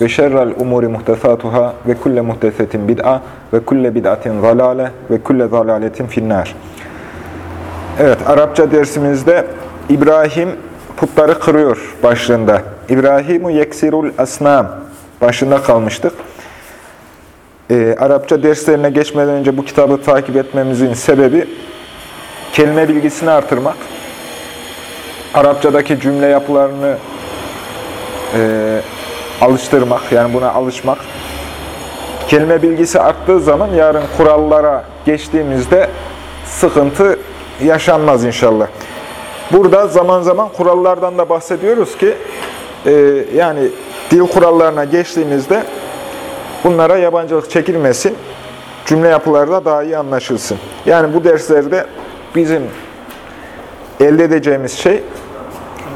ve şerrel umuri muhtesatuhâ ve kulle muhtesetin bid'a ve kulle bid'atin zalale ve kulle zalaletin finnâr. Evet, Arapça dersimizde İbrahim putları kırıyor başlığında. İbrahimu yeksirul asnam başında kalmıştık. Ee, Arapça derslerine geçmeden önce bu kitabı takip etmemizin sebebi kelime bilgisini artırmak. Arapçadaki cümle yapılarını e, alıştırmak, yani buna alışmak. Kelime bilgisi arttığı zaman yarın kurallara geçtiğimizde sıkıntı yaşanmaz inşallah. Burada zaman zaman kurallardan da bahsediyoruz ki, e, yani dil kurallarına geçtiğimizde bunlara yabancılık çekilmesin, cümle yapıları da daha iyi anlaşılsın. Yani bu derslerde bizim elde edeceğimiz şey,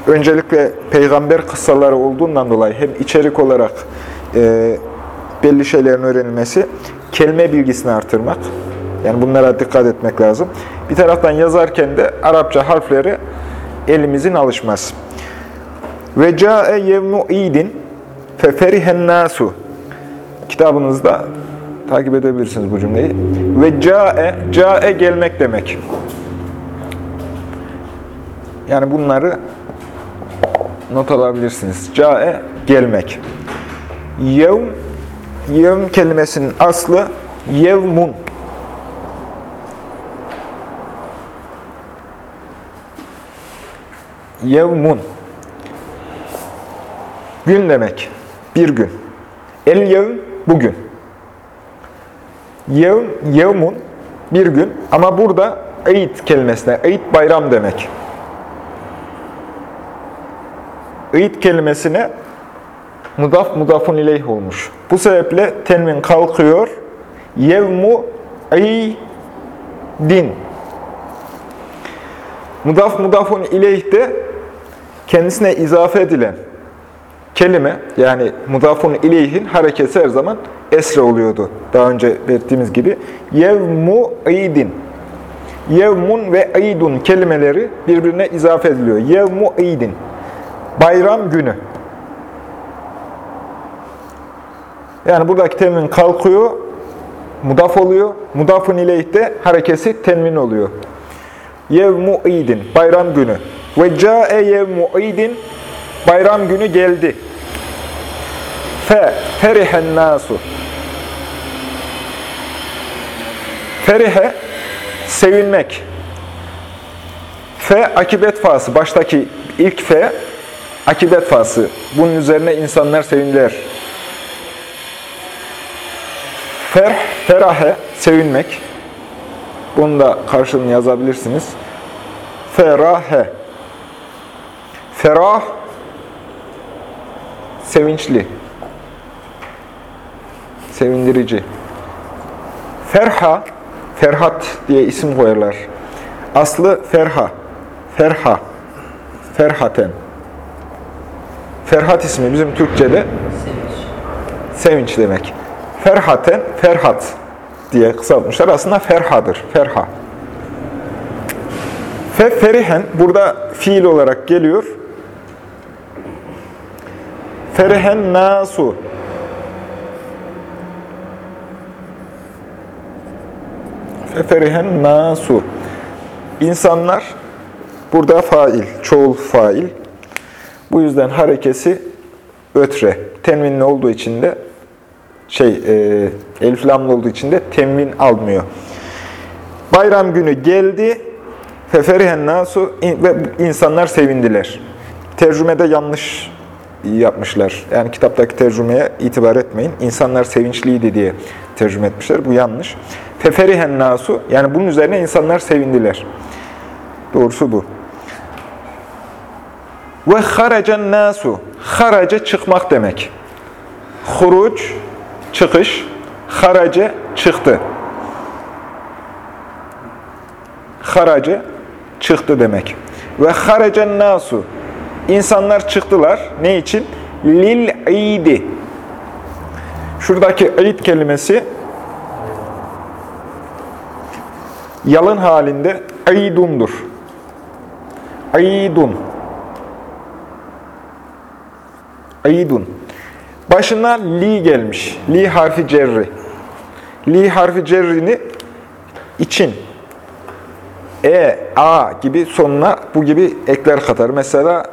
öncelikle peygamber kıssaları olduğundan dolayı hem içerik olarak e, belli şeylerin öğrenilmesi, kelime bilgisini artırmak. Yani bunlara dikkat etmek lazım. Bir taraftan yazarken de Arapça harfleri elimizin alışması. Ve ca'e yevmu idin feferihen nasu. Kitabınızda takip edebilirsiniz bu cümleyi. Ve ca'e, ca'e gelmek demek. Yani bunları not alabilirsiniz. Ca'e gelmek. Yevm, yevm kelimesinin aslı yevmun. Yevmun. Gün demek. Bir gün. El yevm bugün. Yevm, yevmun bir gün. Ama burada Eid kelimesine, Eid bayram demek. Eid kelimesine mudaf mudafun ileyh olmuş. Bu sebeple tenvin kalkıyor. Yevmu din. Mudaf mudafun ileyh de kendisine izafe edilen kelime, yani mudafun ileyhin hareketi her zaman esre oluyordu. Daha önce belirttiğimiz gibi. Yevmu idin. Yevmun ve idun kelimeleri birbirine izafe ediliyor. Yevmu idin. Bayram günü. Yani buradaki temin kalkıyor, mudaf oluyor. Mudafun ileyh de harekesi tenmin oluyor. Yevmu idin, bayram günü. Ve ca'e yevmu idin, bayram günü geldi. Fe, ferihen nasu. Ferihe, sevinmek. Fe, akibet fası, baştaki ilk fe, akibet fası. Bunun üzerine insanlar sevindiler. Ferh, ferahe, sevinmek. Bunu da karşılığını yazabilirsiniz. Ferahe. Ferah, sevinçli. Sevindirici. Ferha, Ferhat diye isim koyarlar. Aslı Ferha. Ferha. Ferhaten. Ferhat ismi bizim Türkçe'de sevinç demek. Ferhaten, Ferhat diye kısaltmışlar. Aslında Ferhadır, Ferha. Fe ferihen burada fiil olarak geliyor. Ferihen nasu. Fe ferihen nasu. İnsanlar burada fail, çoğul fail. Bu yüzden harekesi ötre. Tenvinli olduğu için de şey, e, elif lamlı olduğu için de temvin almıyor. Bayram günü geldi. Feferihen nasu ve insanlar sevindiler. Tercümede yanlış yapmışlar. Yani kitaptaki tercümeye itibar etmeyin. İnsanlar sevinçliydi diye tercüme etmişler. Bu yanlış. Feferihen nasu yani bunun üzerine insanlar sevindiler. Doğrusu bu. Ve haracen nasu. Harace çıkmak demek. Huruc çıkış, harace çıktı. Harace çıktı demek. Ve haracen nasu insanlar çıktılar. Ne için? Lil idi. Şuradaki id kelimesi yalın halinde idundur. İdun. İdun. Başına li gelmiş. Li harfi cerri. Li harfi cerrini için e, a gibi sonuna bu gibi ekler katar. Mesela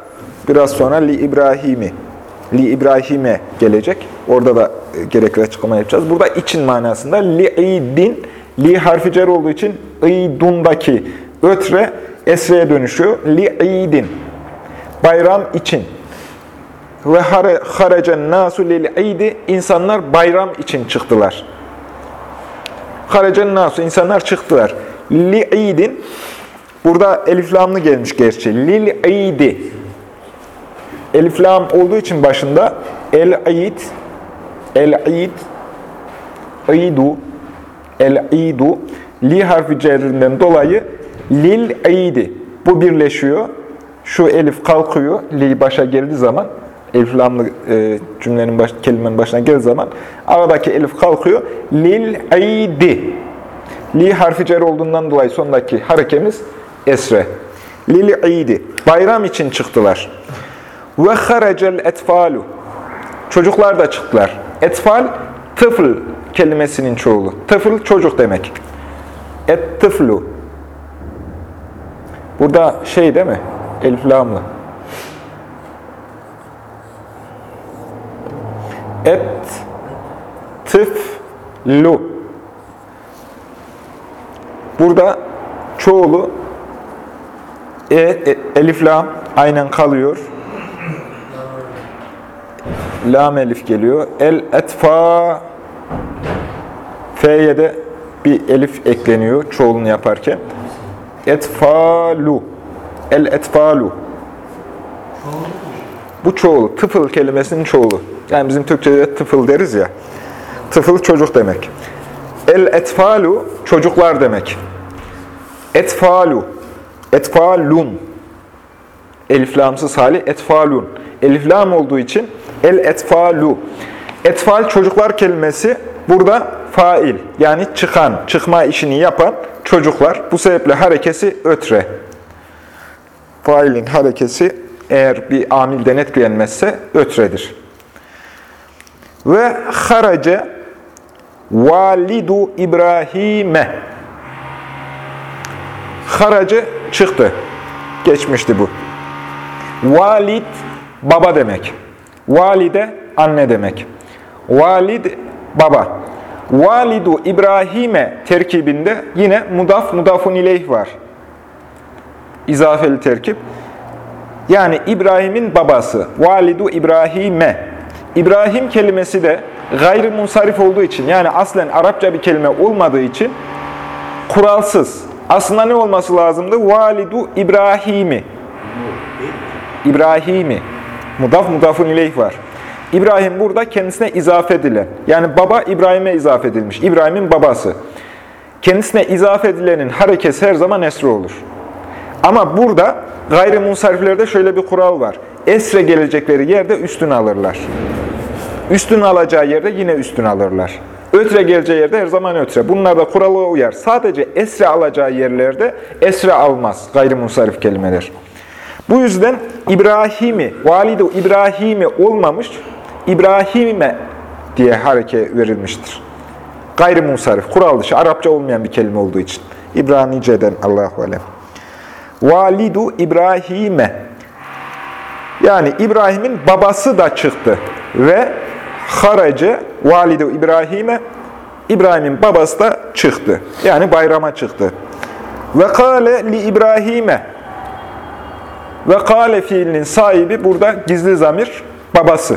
biraz sonra li İbrahim'i, li İbrahim'e gelecek. Orada da e, gerekli açıklama yapacağız. Burada için manasında li idin, li harfi cer olduğu için idundaki ötre esreye dönüşüyor. Li idin, bayram için. Ve harecen nasu lil idi, insanlar bayram için çıktılar. Harecen nasu, insanlar çıktılar. Li idin, burada elif lamlı gelmiş gerçi. Lil idi. Elif lam olduğu için başında el-id, el-id, idu, el-idu, li harfi cerrinden dolayı lil-idi. Bu birleşiyor. Şu elif kalkıyor, li başa geldiği zaman, elif lamlı e, cümlenin baş, kelimenin başına geldiği zaman, aradaki elif kalkıyor. Lil-idi. Li harfi cer olduğundan dolayı sondaki harekemiz esre. Lil-idi. Bayram için çıktılar. Ve harecel etfalu. Çocuklar da çıktılar. Etfal, tıfl kelimesinin çoğulu. Tıfl çocuk demek. Et tıflu. Burada şey değil mi? Elif lamlı. Et tıflu. Burada çoğulu e, e, elif aynen kalıyor. Lam elif geliyor. El etfa F'ye de bir elif ekleniyor çoğulunu yaparken. Etfalu. El etfalu. Bu çoğul. Tıfıl kelimesinin çoğulu. Yani bizim Türkçe'de tıfıl deriz ya. Tıfıl çocuk demek. El etfalu çocuklar demek. Etfalu. Etfalun. Eliflamsız hali etfalun. Eliflam olduğu için el etfalu. Etfal çocuklar kelimesi burada fail yani çıkan, çıkma işini yapan çocuklar. Bu sebeple harekesi ötre. Failin harekesi eğer bir amilden etkilenmezse ötredir. Ve harace validu İbrahim'e. Harace çıktı. Geçmişti bu. Valid baba demek. Valide anne demek. Valid baba. Validu İbrahim'e terkibinde yine mudaf mudafun ileyh var. İzafeli terkip. Yani İbrahim'in babası. Validu İbrahim'e. İbrahim kelimesi de gayri munsarif olduğu için yani aslen Arapça bir kelime olmadığı için kuralsız. Aslında ne olması lazımdı? Validu İbrahim'i. İbrahim'i. Mudaf mudafun ileyh var. İbrahim burada kendisine izafe edilen. Yani baba İbrahim'e izafe edilmiş. İbrahim'in babası. Kendisine izafe edilenin harekesi her zaman esre olur. Ama burada gayrimunsariflerde şöyle bir kural var. Esre gelecekleri yerde üstün alırlar. Üstün alacağı yerde yine üstün alırlar. Ötre geleceği yerde her zaman ötre. Bunlar da kurala uyar. Sadece esre alacağı yerlerde esre almaz gayrimunsarif kelimeler. Bu yüzden İbrahim'i, validu İbrahim'i olmamış, İbrahim'e diye hareke verilmiştir. Gayrimunsarif, kural dışı, Arapça olmayan bir kelime olduğu için. İbranice'den Allahu Alem. Validu İbrahim'e. Yani İbrahim'in babası da çıktı. Ve harace validu İbrahim'e. İbrahim'in babası da çıktı. Yani bayrama çıktı. Ve kâle li İbrahim'e. Ve kâle fiilinin sahibi burada gizli zamir babası.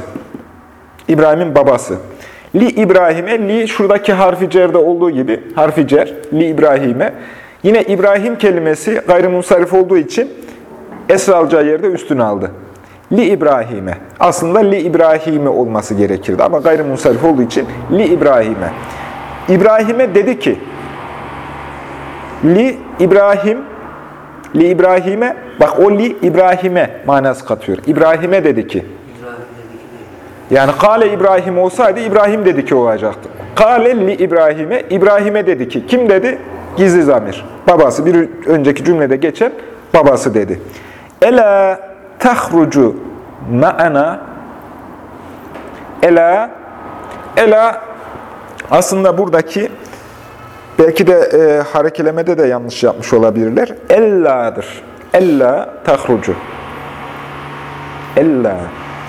İbrahim'in babası. Li İbrahim'e, li şuradaki harfi cerde olduğu gibi, harfi cer, li İbrahim'e. Yine İbrahim kelimesi gayrimunsarif olduğu için esra alacağı yerde üstüne aldı. Li İbrahim'e. Aslında Li İbrahim'e olması gerekirdi ama gayrimusarif olduğu için Li İbrahim'e. İbrahim'e dedi ki, Li İbrahim, Li İbrahim'e, bak o Li İbrahim'e manası katıyor. İbrahim'e dedi ki, yani Kale İbrahim olsaydı İbrahim dedi ki olacaktı. Kale li İbrahim'e, İbrahim'e dedi ki. Kim dedi? Gizli zamir. Babası. Bir önceki cümlede geçen babası dedi. Ela tahrucu ma'ana Ela Ela aslında buradaki belki de e, harekelemede de yanlış yapmış olabilirler. Ella'dır. Ella tahrucu. Ella.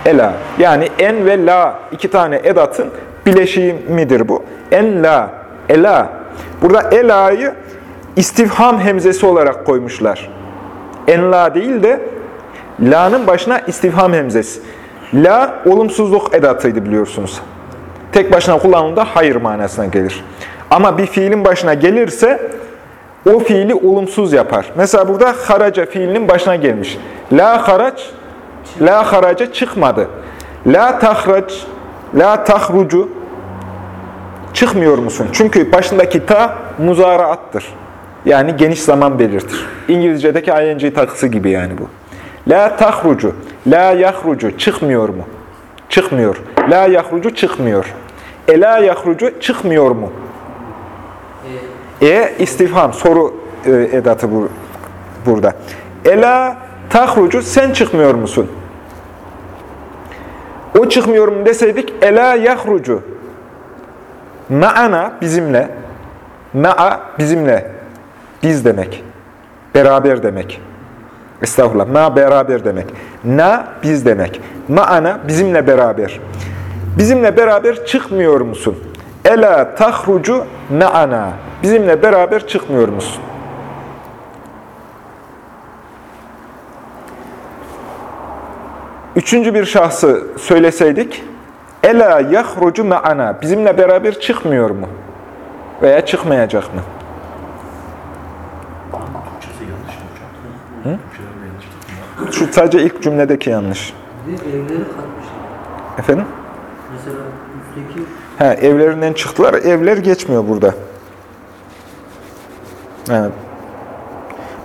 Ela. Yani en ve la iki tane edatın bileşimidir bu. En la. Ela. Burada ela'yı istifham hemzesi olarak koymuşlar. En la değil de la'nın başına istifham hemzesi. La olumsuzluk edatıydı biliyorsunuz. Tek başına kullanıldığında hayır manasına gelir. Ama bir fiilin başına gelirse o fiili olumsuz yapar. Mesela burada haraca fiilinin başına gelmiş. La haraç La haraca çıkmadı. La tahrac, la tahrucu çıkmıyor musun? Çünkü başındaki ta muzaraattır. Yani geniş zaman belirtir. İngilizce'deki ing takısı gibi yani bu. La tahrucu, la yahrucu çıkmıyor mu? Çıkmıyor. La yahrucu çıkmıyor. E la yahrucu çıkmıyor mu? E istifham, soru e, edatı bu, burada. Ela tahrucu sen çıkmıyor musun? O çıkmıyorum deseydik ela yahrucu. Ma'ana bizimle. Ma'a bizimle. Biz demek. Beraber demek. Estağfurullah. Ma beraber demek. Na biz demek. Ma'ana bizimle beraber. Bizimle beraber çıkmıyor musun? Ela tahrucu ma'ana. Bizimle beraber çıkmıyor musun? Üçüncü bir şahsı söyleseydik, Ela yahrucu me'ana, bizimle beraber çıkmıyor mu? Veya çıkmayacak mı? Hı? Şu sadece ilk cümledeki yanlış. Evleri katmış. Efendim? Mesela üstteki Ha, evlerinden çıktılar. Evler geçmiyor burada. Yani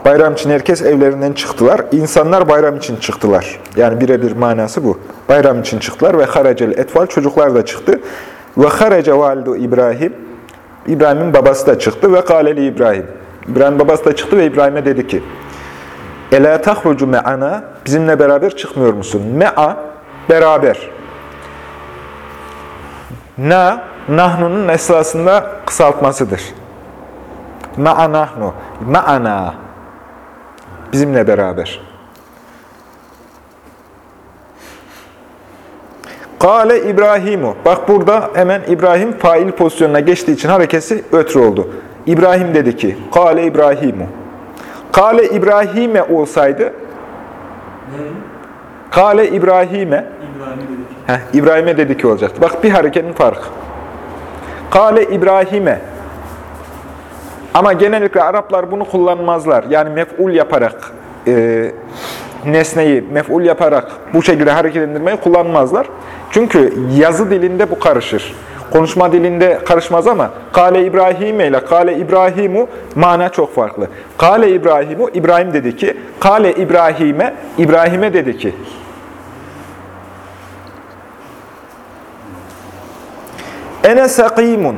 bayram için herkes evlerinden çıktılar. İnsanlar bayram için çıktılar. Yani birebir manası bu. Bayram için çıktılar ve haracel etval çocuklar da çıktı. Ve harace validu İbrahim. İbrahim'in babası da çıktı ve kaleli İbrahim. İbrahim babası da çıktı ve İbrahim'e dedi ki Ela tahrucu me'ana bizimle beraber çıkmıyor musun? Me'a beraber. Na, nahnunun esasında kısaltmasıdır. Ma'a nahnu, ma'ana. Bizimle beraber. Kale İbrahimu. Bak burada hemen İbrahim fail pozisyonuna geçtiği için harekesi ötürü oldu. İbrahim dedi ki, Kale İbrahimu. Kale İbrahim'e olsaydı? Kale İbrahim'e, İbrahim'e dedik. Heh, İbrahim'e dedi ki olacaktı. Bak bir hareketin farkı. Kale İbrahim'e. Ama genellikle Araplar bunu kullanmazlar. Yani mef'ul yaparak, e, nesneyi mef'ul yaparak bu şekilde hareketlendirmeyi kullanmazlar. Çünkü yazı dilinde bu karışır. Konuşma dilinde karışmaz ama Kale İbrahim'e ile Kale İbrahimu mana çok farklı. Kale İbrahimu, İbrahim dedi ki, Kale İbrahim'e, İbrahim'e dedi ki, Ene sekimun.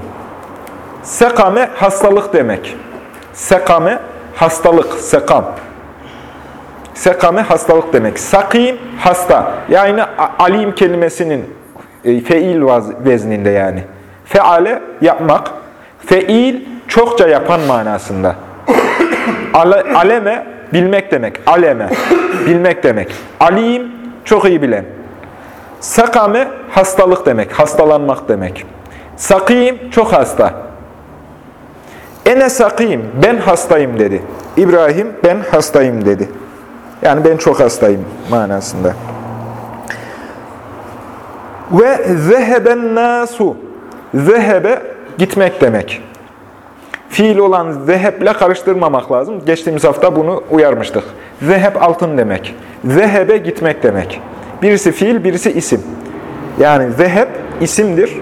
Sekame hastalık demek. Sekame hastalık, sekam. Sekame hastalık demek. Sakim hasta. Yani alim kelimesinin e, feil vezninde yani. Feale yapmak. Feil çokça yapan manasında. Ale- aleme bilmek demek. Aleme bilmek demek. Alim çok iyi bilen. Sakame hastalık demek, hastalanmak demek. Sakim çok hasta. Ene sakim, ben hastayım dedi. İbrahim ben hastayım dedi. Yani ben çok hastayım manasında. Ve zeheben nasu. Zehebe gitmek demek. Fiil olan zeheble karıştırmamak lazım. Geçtiğimiz hafta bunu uyarmıştık. Zeheb altın demek. Zehebe gitmek demek. Birisi fiil, birisi isim. Yani zeheb isimdir,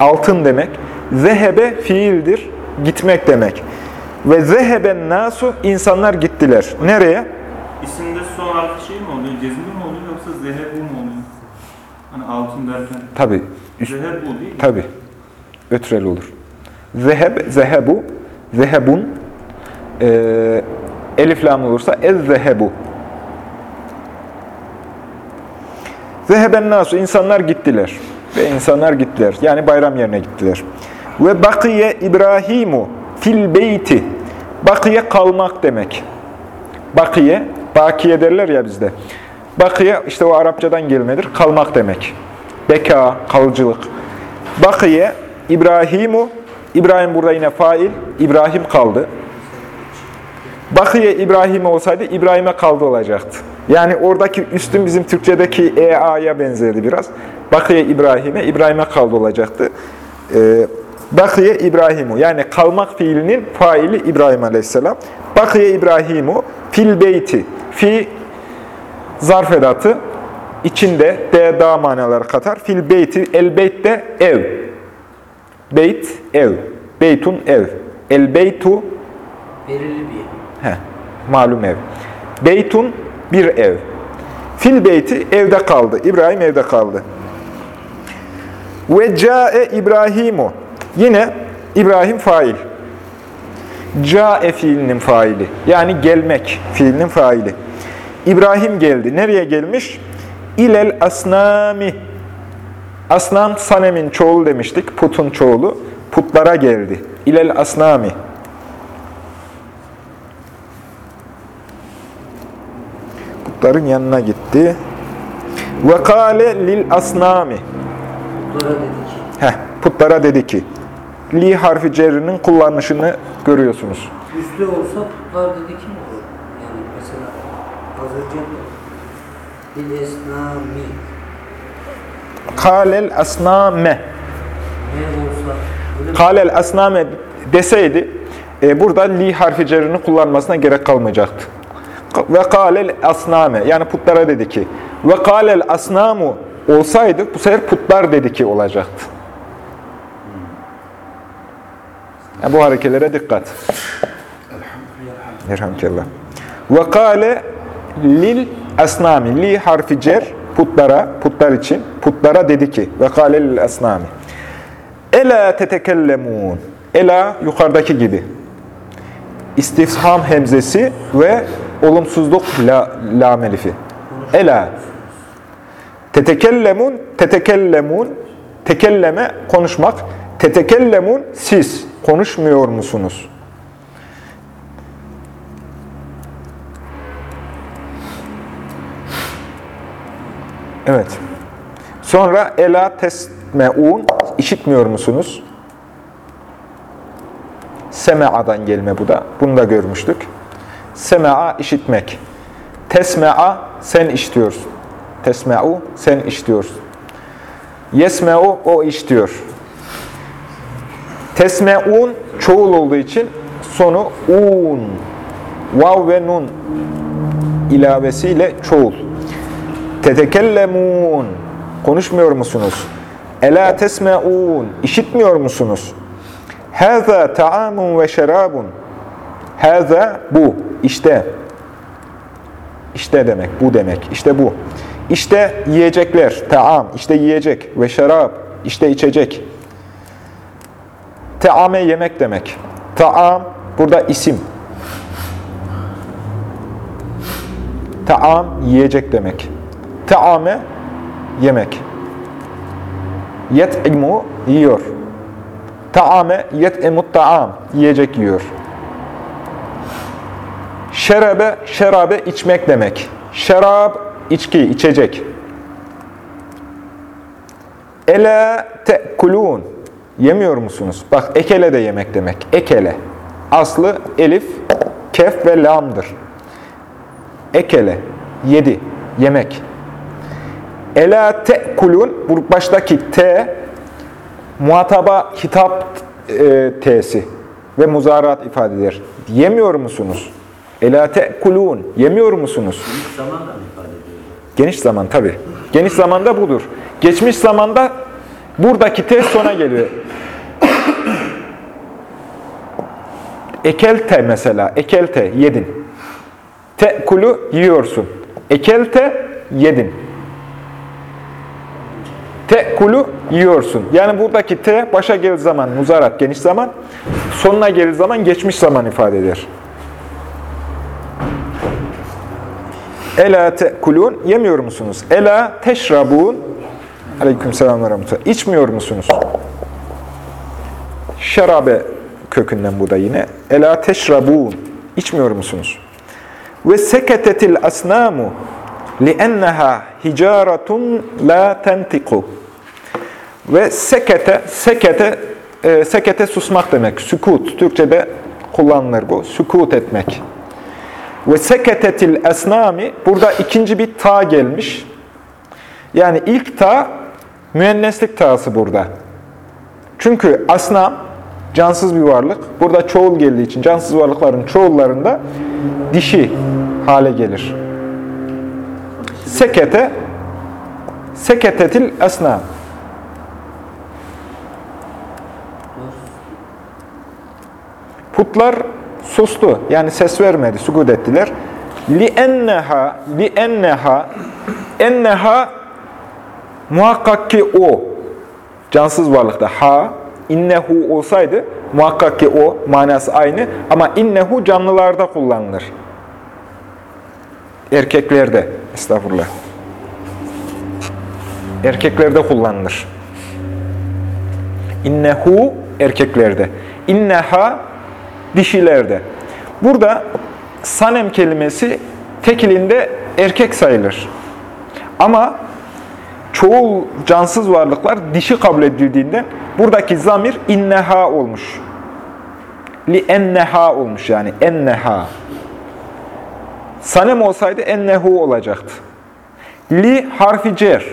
altın demek. Zehebe fiildir, gitmek demek. Ve zeheben nasu insanlar gittiler. Nereye? İsimde son harfi şey mi oluyor? Cezmi mi oluyor yoksa zehebu mu oluyor? Altın derken. Tabi. Zehebu değil mi? Tabi. Ötrel olur. Zeheb, zehebu, zehebun. Ee, elif lam olursa ez zehebu. Zeheben nasu, insanlar gittiler. Ve insanlar gittiler. Yani bayram yerine gittiler. Ve bakiye İbrahimu fil beyti. Bakiye kalmak demek. Bakiye, bakiye derler ya bizde. Bakiye işte o Arapçadan gelmedir. Kalmak demek. Beka, kalıcılık. Bakiye, İbrahimu. İbrahim burada yine fail. İbrahim kaldı. Bakiye İbrahim olsaydı İbrahim'e kaldı olacaktı. Yani oradaki üstün bizim Türkçedeki EA'ya benzerdi biraz. Bakiye İbrahim'e, İbrahim'e kaldı olacaktı. Ee, Bakiye İbrahimu yani kalmak fiilinin faili İbrahim Aleyhisselam. Bakiye İbrahimu fil beyti. Fi zarf edatı içinde de da manaları katar. Fil beyti el beyt de ev. Beyt ev. Beytun ev. El beytu Belirli bir. He, malum ev. Beytun bir ev. Fil beyti evde kaldı. İbrahim evde kaldı. Ve cae İbrahimu. Yine İbrahim fail. Cae fiilinin faili. Yani gelmek fiilinin faili. İbrahim geldi. Nereye gelmiş? İlel asnami. Asnam sanemin çoğulu demiştik. Putun çoğulu. Putlara geldi. İlel asnami. Putların yanına gitti. Ve kâle lil asnami. Putlara dedi ki, Heh, putlara dedi ki, li harfi cerrinin kullanışını görüyorsunuz. üstte olsa putlar dedi ki mi olur? Yani mesela az önce bil esnami Kâlel asname. Kâlel asname deseydi, e, burada li harfi cerrinin kullanmasına gerek kalmayacaktı. Ve kâlel asname, yani putlara dedi ki, ve kâlel asnamu olsaydı, bu sefer putlar dedi ki olacaktı. Yani bu harekelere dikkat. Elhamdülillah. Ve kâle lil asnami. Li harfi cer putlara, putlar için, putlara dedi ki ve kâle lil asnami. Ela tetekellemun. Ela yukarıdaki gibi. İstifham hemzesi ve olumsuzluk la, lam elifi. Ela. Tetekellemun, tetekellemun, tekelleme konuşmak. Tetekellemun siz konuşmuyor musunuz? Evet. Sonra ela tesmeun işitmiyor musunuz? Sema'dan gelme bu da. Bunu da görmüştük. Sema'a işitmek. Tesme'a sen işitiyorsun. Tesme'u sen işitiyorsun. Yesme'u o işitiyor. Tesme'un çoğul olduğu için sonu un. Vav ve nun ilavesiyle çoğul. Tetekellemun. Konuşmuyor musunuz? Ela tesmeun. İşitmiyor musunuz? Haza taamun ve şerabun. Haza bu. İşte. İşte demek. Bu demek. İşte bu. İşte yiyecekler. Taam. işte yiyecek. Ve şerab. işte içecek. Teame yemek demek. Taam burada isim. Taam yiyecek demek. Taame yemek. Yet'imu yiyor. Taame yet'imut taam yiyecek yiyor. Şerabe şerabe içmek demek. Şerab içki, içecek. Ela te'kulun yemiyor musunuz? Bak ekele de yemek demek. Ekele. Aslı elif, kef ve lamdır. Ekele, yedi, yemek. Ela te'kulun, bu baştaki te, muhataba hitap e, t'si ve muzarat ifade eder. Yemiyor musunuz? Ela te'kulun, yemiyor musunuz? İlk zaman da mı ifade ediyor? Geniş zaman tabi. Geniş zamanda budur. Geçmiş zamanda buradaki te sona geliyor. Ekelte mesela. Ekelte, yedin. Te'kulu yiyorsun. Ekelte, yedin. Te'kulu yiyorsun. Yani buradaki te başa gelir zaman muzarat geniş zaman, sonuna gelir zaman geçmiş zaman ifade eder. Ela te'kulun yemiyor musunuz? Ela teşrabun Aleykümselam ve rahmetullah. İçmiyor musunuz? Şerabe kökünden bu da yine. Ela teşrabun. İçmiyor musunuz? Ve seketetil asnamu li'enneha hicaratun la tentiku. Ve sekete, sekete, e, sekete susmak demek. Sükut. Türkçe'de kullanılır bu. Sükut etmek. Ve seketetil esnami, burada ikinci bir ta gelmiş. Yani ilk ta, müenneslik ta'sı burada. Çünkü asnam, cansız bir varlık. Burada çoğul geldiği için cansız varlıkların çoğullarında dişi hale gelir. Sekete, seketetil esnam. Hutlar sustu. Yani ses vermedi. Sukut ettiler. Li enneha li enneha enneha muhakkak ki o cansız varlıkta ha innehu olsaydı muhakkak ki o manası aynı ama innehu canlılarda kullanılır. Erkeklerde estağfurullah. Erkeklerde kullanılır. İnnehu erkeklerde. İnneha dişilerde. Burada sanem kelimesi tekilinde erkek sayılır. Ama çoğul cansız varlıklar dişi kabul edildiğinden buradaki zamir inneha olmuş. Li enneha olmuş yani enneha. Sanem olsaydı ennehu olacaktı. Li harfi cer.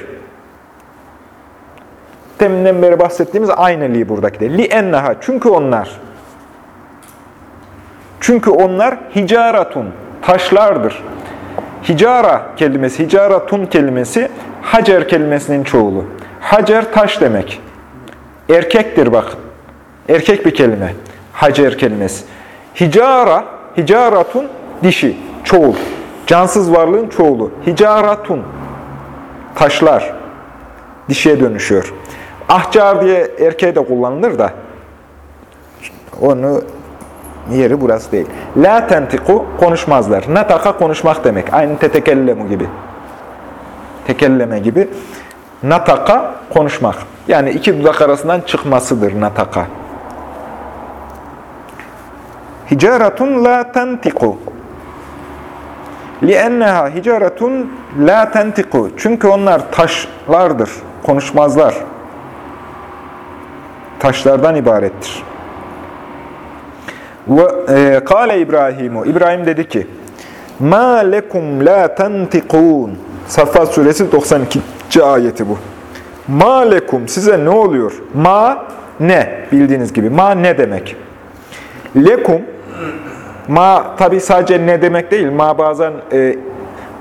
Deminden beri bahsettiğimiz aynı li buradaki de. Li enneha. Çünkü onlar çünkü onlar hicaratun, taşlardır. Hicara kelimesi, hicaratun kelimesi hacer kelimesinin çoğulu. Hacer taş demek. Erkektir bak. Erkek bir kelime. Hacer kelimesi. Hicara, hicaratun dişi, çoğul. Cansız varlığın çoğulu. Hicaratun, taşlar. Dişiye dönüşüyor. Ahcar diye erkeğe de kullanılır da onu Yeri burası değil. La tentiku konuşmazlar. Nataka konuşmak demek. Aynı tetekellemu gibi. Tekelleme gibi. Nataka konuşmak. Yani iki dudak arasından çıkmasıdır nataka. Hicaretun la tentiku. لِأَنَّهَا hicaretun la tentiku. Çünkü onlar taşlardır, konuşmazlar. Taşlardan ibarettir. Ve e, kâle İbrahimu. İbrahim dedi ki: "Ma lekum la tantiqun." Saffat suresi 92. ayeti bu. Ma lekum size ne oluyor? Ma ne bildiğiniz gibi. Ma ne demek? Lekum ma tabi sadece ne demek değil. Ma bazen e,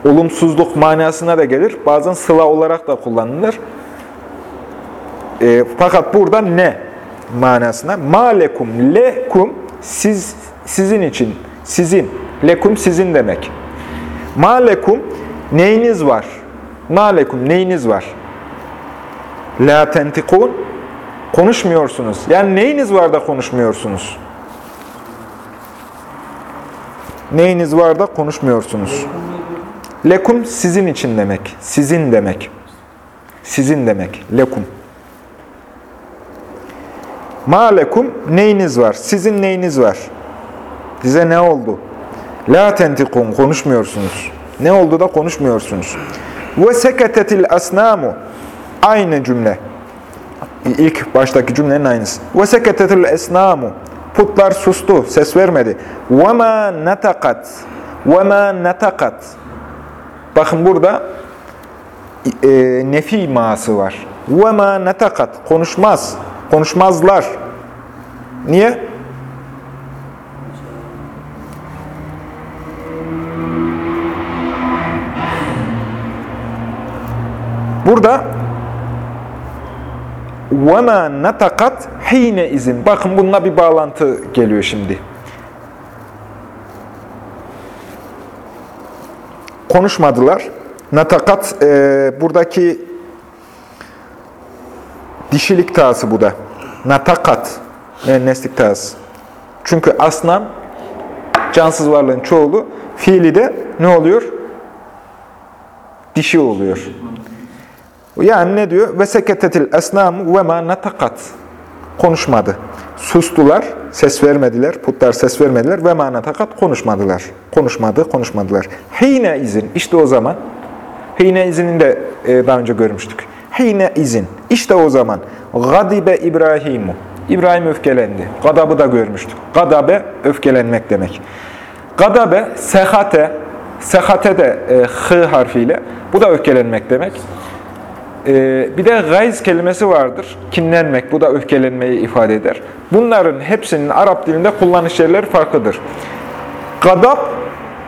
olumsuzluk manasına da gelir. Bazen sıla olarak da kullanılır. E, fakat burada ne manasına? Ma lekum lekum siz, sizin için, sizin, lekum sizin demek. Ma lekum, neyiniz var? Ma lekum, neyiniz var? La tentikun, konuşmuyorsunuz. Yani neyiniz var da konuşmuyorsunuz? Neyiniz var da konuşmuyorsunuz? Lekum sizin için demek. Sizin demek. Sizin demek. Lekum. Ma lekum neyiniz var? Sizin neyiniz var? Size ne oldu? La tentikun konuşmuyorsunuz. Ne oldu da konuşmuyorsunuz. Ve seketetil asnamu aynı cümle. İlk baştaki cümlenin aynısı. Ve seketetil esnamu putlar sustu, ses vermedi. Ve ma natakat ve ma natakat Bakın burada e, nefi ması var. Ve ma natakat konuşmaz Konuşmazlar. Niye? Burada وَمَا natakat hine izin. Bakın bununla bir bağlantı geliyor şimdi. Konuşmadılar. Natakat e, buradaki dişilik tağısı bu da. Natakat müenneslik tağısı. Çünkü asnam cansız varlığın çoğulu fiili de ne oluyor? Dişi oluyor. Yani ne diyor? Ve seketetil esnam ve ma natakat. Konuşmadı. Sustular, ses vermediler, putlar ses vermediler ve ma natakat konuşmadılar. Konuşmadı, konuşmadılar. Hine izin, işte o zaman. Hine izinin de e, daha önce görmüştük. Hine izin, işte o zaman. Gadibe İbrahimu. İbrahim öfkelendi. Gadabı da görmüştük. Gadabe, öfkelenmek demek. Gadabe, sehate, sehate de e, hı harfiyle. Bu da öfkelenmek demek. Ee, bir de gayz kelimesi vardır. Kinlenmek, bu da öfkelenmeyi ifade eder. Bunların hepsinin Arap dilinde kullanış yerleri farklıdır. Gadap,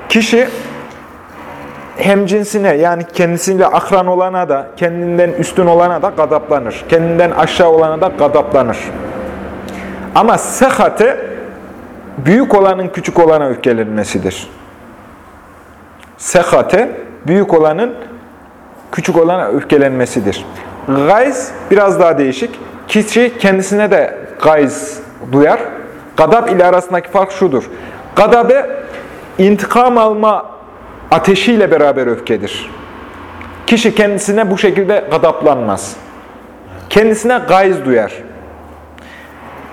kişi hem cinsine yani kendisiyle akran olana da, kendinden üstün olana da gadaplanır. Kendinden aşağı olana da gadaplanır. Ama sehate, büyük olanın küçük olana öfkelenmesidir. Sehate, büyük olanın küçük olana öfkelenmesidir. Gayz biraz daha değişik. Kişi kendisine de gayz duyar. Gadab ile arasındaki fark şudur. Gadabe intikam alma ateşiyle beraber öfkedir. Kişi kendisine bu şekilde gadaplanmaz. Kendisine gayz duyar.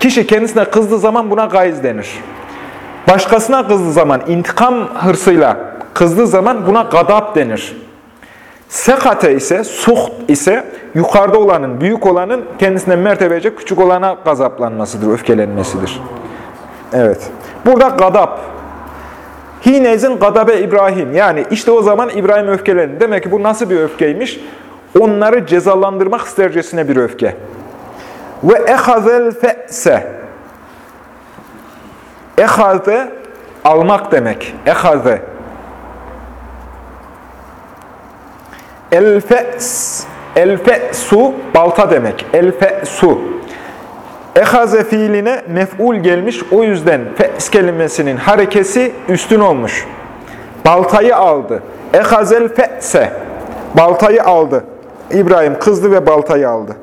Kişi kendisine kızdığı zaman buna gayz denir. Başkasına kızdığı zaman, intikam hırsıyla kızdığı zaman buna gadap denir. Sekate ise, suht ise yukarıda olanın, büyük olanın kendisine mertebece küçük olana gazaplanmasıdır, öfkelenmesidir. Evet. Burada gadap. Hinezin gadabe İbrahim. Yani işte o zaman İbrahim öfkelendi. Demek ki bu nasıl bir öfkeymiş? Onları cezalandırmak istercesine bir öfke. Ve ehazel fe'se. Ehaze almak demek. Ehaze. El-fe's, el-fe'su balta demek. El-fe'su. Ehaze fiiline mef'ul gelmiş. O yüzden fe's kelimesinin harekesi üstün olmuş. Baltayı aldı. Ehazel fe'se. Baltayı aldı. İbrahim kızdı ve baltayı aldı.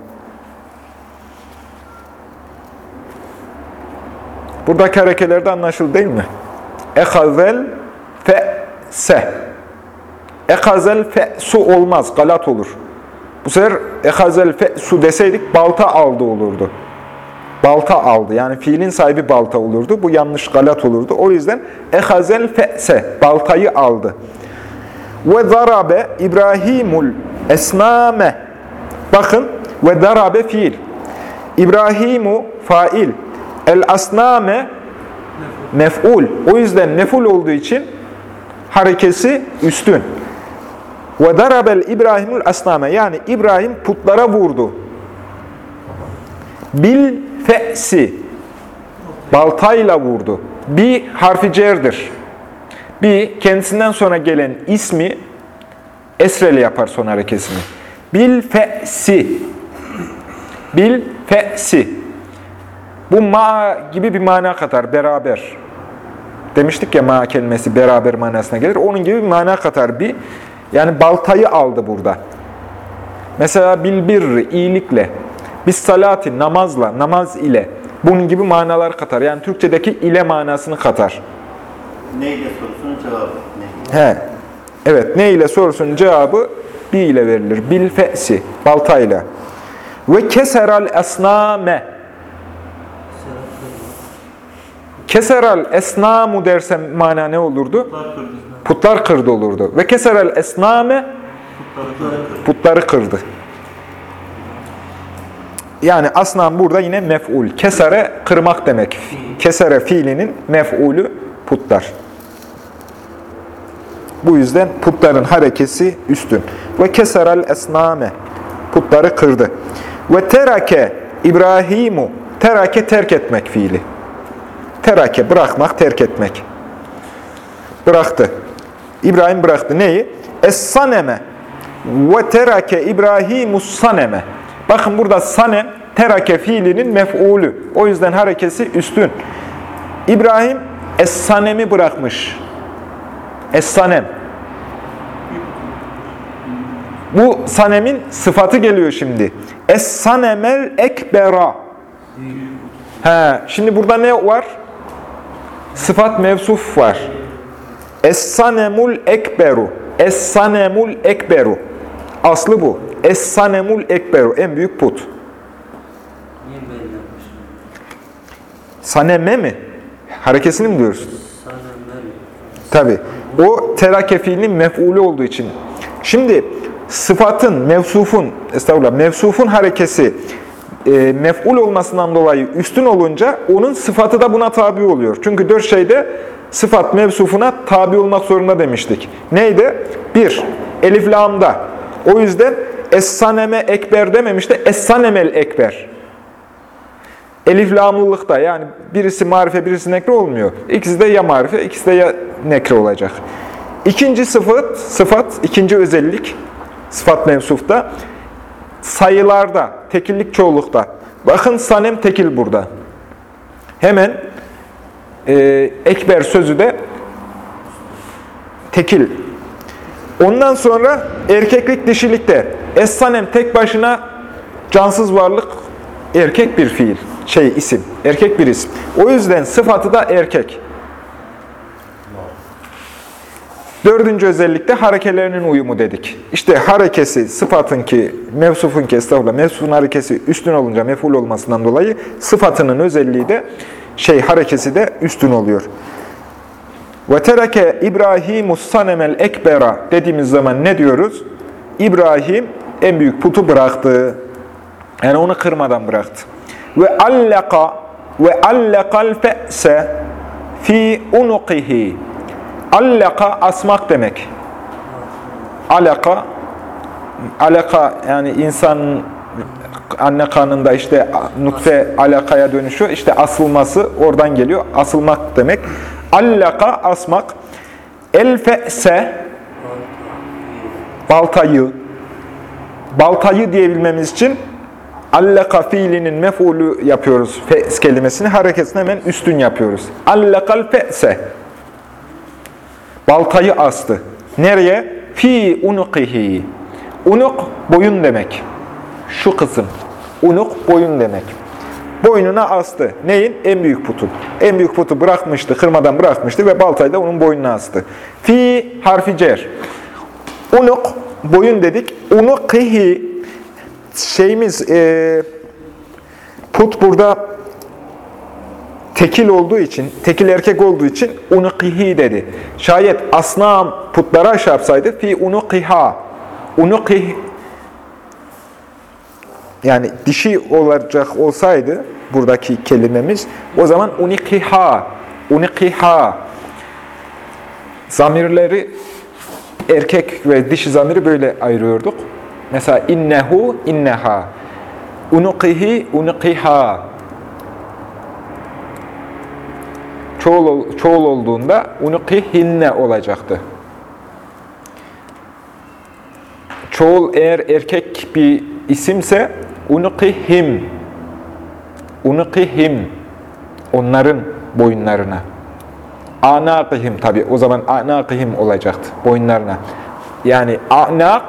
Buradaki harekelerde anlaşıldı değil mi? Ehazel fe'se. Ekazel fe'su olmaz, galat olur. Bu sefer ekazel fe'su deseydik balta aldı olurdu. Balta aldı. Yani fiilin sahibi balta olurdu. Bu yanlış galat olurdu. O yüzden ekazel fe'se, baltayı aldı. Ve zarabe İbrahimul esname. Bakın ve darabe fiil. İbrahimu fail. El asname mef'ul. O yüzden neful olduğu için harekesi üstün. Ve darabel İbrahimul asname yani İbrahim putlara vurdu. Bil fe'si baltayla vurdu. Bir harfi cerdir. Bir kendisinden sonra gelen ismi esreli yapar son harekesini. Bil fe'si bil fe'si bu ma gibi bir mana katar beraber. Demiştik ya ma kelimesi beraber manasına gelir. Onun gibi bir mana katar bir yani baltayı aldı burada. Mesela bilbir iyilikle, bis salati namazla, namaz ile bunun gibi manalar katar. Yani Türkçedeki ile manasını katar. Neyle sorusunun cevabı ne? He. Evet, ne ile sorusunun cevabı bir ile verilir. Bil fe'si, baltayla. Ve keseral esname. Keseral esnamu dersem mana ne olurdu? Putlar kırdı. Putlar kırdı olurdu. Ve keserel esname Putları kırdı. putları kırdı. Yani aslan burada yine mef'ul. Kesere kırmak demek. Kesere fiilinin mef'ulü putlar. Bu yüzden putların harekesi üstün. Ve keserel esname. Putları kırdı. Ve terake İbrahimu. Terake terk etmek fiili. Terake bırakmak, terk etmek. Bıraktı. İbrahim bıraktı. Neyi? Es-saneme. Ve terake İbrahimus saneme. Bakın burada sanem terake fiilinin mef'ulü. O yüzden harekesi üstün. İbrahim es-sanemi bırakmış. Es-sanem. Bu sanemin sıfatı geliyor şimdi. Es-sanemel ekbera. He, şimdi burada ne var? Sıfat mevsuf var. Es-sanemul ekberu. Es-sanemul ekberu. Aslı bu. Es-sanemul ekberu. En büyük put. Saneme mi? Harekesini mi diyoruz? Tabi. O terake fiilinin mef'ulü olduğu için. Şimdi sıfatın, mevsufun, estağfurullah, mevsufun harekesi e, mef'ul olmasından dolayı üstün olunca onun sıfatı da buna tabi oluyor. Çünkü dört şeyde sıfat mevsufuna tabi olmak zorunda demiştik. Neydi? Bir, elif lamda. O yüzden es-saneme ekber dememiş de es-sanemel ekber. Elif lamlılıkta yani birisi marife birisi nekre olmuyor. İkisi de ya marife ikisi de ya nekre olacak. İkinci sıfat, sıfat ikinci özellik sıfat mevsufta sayılarda, tekillik çoğulukta. Bakın sanem tekil burada. Hemen e, ekber sözü de tekil. Ondan sonra erkeklik dişilikte. Es-sanem tek başına cansız varlık erkek bir fiil, şey isim, erkek bir isim. O yüzden sıfatı da erkek. Dördüncü özellikte harekelerinin uyumu dedik. İşte harekesi, sıfatın ki, mevsufun ki, estağfurullah, mevsufun harekesi üstün olunca meful olmasından dolayı sıfatının özelliği de, şey harekesi de üstün oluyor. Ve tereke İbrahimus sanemel ekbera dediğimiz zaman ne diyoruz? İbrahim en büyük putu bıraktı. Yani onu kırmadan bıraktı. Ve allaka ve allakal fe'se fi unuqihi. Allaka asmak demek. Alaka alaka yani insan anne karnında işte nutfe alakaya dönüşüyor. İşte asılması oradan geliyor. Asılmak demek. Allaka asmak. El fe'se baltayı baltayı diyebilmemiz için allaka fiilinin mef'ulü yapıyoruz. Fe's kelimesini hareketini hemen üstün yapıyoruz. Allakal fe'se baltayı astı. Nereye? Fi unukihi. Unuk boyun demek. Şu kısım. Unuk boyun demek. Boynuna astı. Neyin? En büyük putu. En büyük putu bırakmıştı, kırmadan bırakmıştı ve baltayı da onun boynuna astı. Fi harfi cer. Unuk, boyun dedik. Unukihi şeyimiz, e, put burada tekil olduğu için, tekil erkek olduğu için unukihi dedi. Şayet asnam putlara yapsaydı fi unukiha. Unukih yani dişi olacak olsaydı buradaki kelimemiz o zaman unikiha unikiha zamirleri erkek ve dişi zamiri böyle ayırıyorduk. Mesela innehu inneha unukihi unikiha çoğul, çoğul olduğunda unukihinne olacaktı. Çoğul eğer erkek bir isimse unukihim unukihim onların boyunlarına. Anakihim tabi o zaman anakihim olacaktı boyunlarına. Yani anak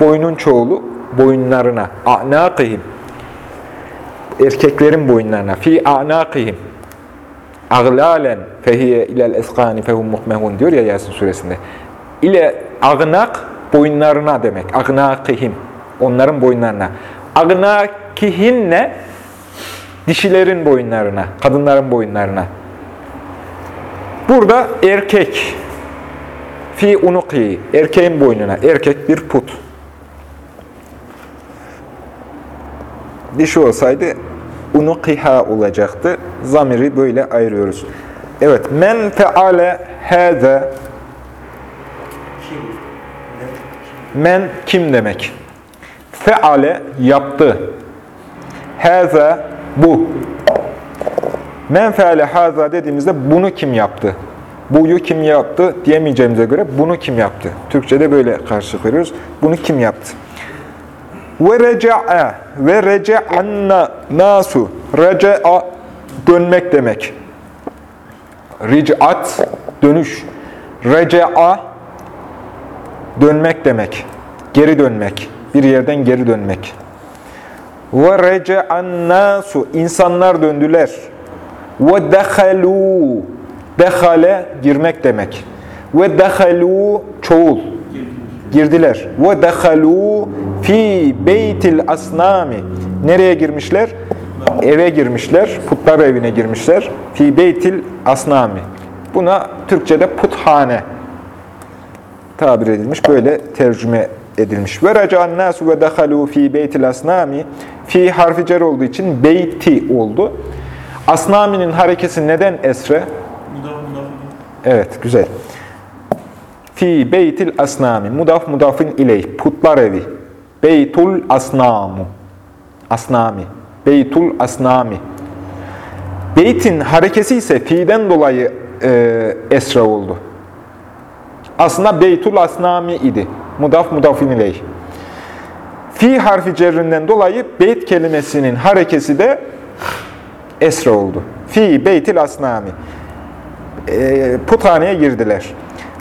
boynun çoğulu boyunlarına. Anakihim erkeklerin boyunlarına. Fi anakihim aglalen fehiye ilel eskani fehum muhmehun diyor ya Yasin suresinde. İle agnak boyunlarına demek. Agnakihim onların boyunlarına agnakihinne dişilerin boyunlarına kadınların boyunlarına burada erkek fi unuki erkeğin boynuna erkek bir put dişi olsaydı unukiha olacaktı. Zamiri böyle ayırıyoruz. Evet. Men feale hâze? Men kim demek? Feale yaptı. Hâze bu. Men feale hâza dediğimizde bunu kim yaptı? buyu kim yaptı diyemeyeceğimize göre bunu kim yaptı? Türkçe'de böyle karşılık veriyoruz. Bunu kim yaptı? Ve reca'a ve reca'anna nasu reca'a dönmek demek. Ric'at dönüş. Reca'a dönmek demek. Geri dönmek. Bir yerden geri dönmek. Ve reca'an nasu insanlar döndüler. Ve dehalu dehale girmek demek. Ve dehalu çoğul girdiler. Ve dehalu fi beytil asnami. Nereye girmişler? Eve girmişler. Putlar evine girmişler. Fi beytil asnami. Buna Türkçe'de puthane tabir edilmiş. Böyle tercüme edilmiş. Ve raca'an nasu ve dehalu fi beytil asnami. Fi harfi cer olduğu için beyti oldu. Asnami'nin harekesi neden esre? Evet, güzel. Fi beytil asnami. Mudaf mudafın iley. Putlar evi. Beytul asnamu. Asnami. Beytul asnami. Beytin harekesi ise fi'den dolayı e, esra oldu. Aslında beytul asnami idi. Mudaf mudafın iley. Fi harfi cerrinden dolayı beyt kelimesinin harekesi de esra oldu. Fi beytil asnami e, puthaneye girdiler.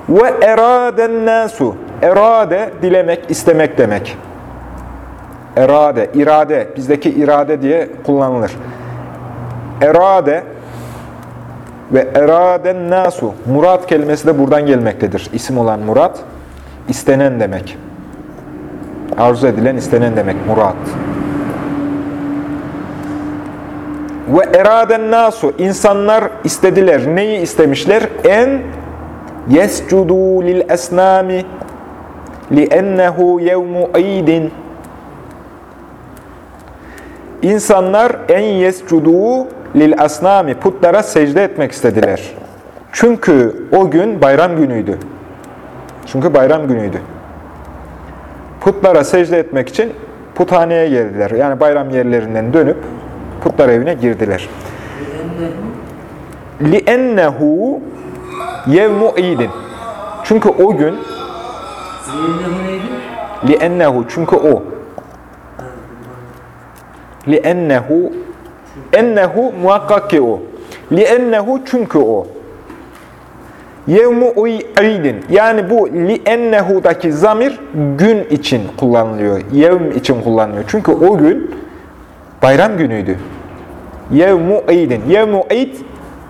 Ve eraden nasu. Erade dilemek, istemek demek. Erade, irade, bizdeki irade diye kullanılır. Erade ve eraden nasu. Murat kelimesi de buradan gelmektedir. İsim olan murat, istenen demek. Arzu edilen, istenen demek. Murat. Ve eraden nasu insanlar istediler. Neyi istemişler? En yescudu lil esnami li'ennehu yevmu idin. İnsanlar en yescudu lil asnami putlara secde etmek istediler. Çünkü o gün bayram günüydü. Çünkü bayram günüydü. Putlara secde etmek için puthaneye geldiler. Yani bayram yerlerinden dönüp putlar evine girdiler. لِأَنَّهُ يَوْمُ اِيدٍ Çünkü o gün Zeynehu neydi? لِأَنَّهُ çünkü o لِأَنَّهُ ennehu muhakkak ki o. لِأَنَّهُ çünkü o. Yevmu idin. Yani bu li'ennehu'daki zamir gün için kullanılıyor. Yevm için kullanılıyor. Çünkü o gün bayram günüydü. Yevmu idin. Yevmu id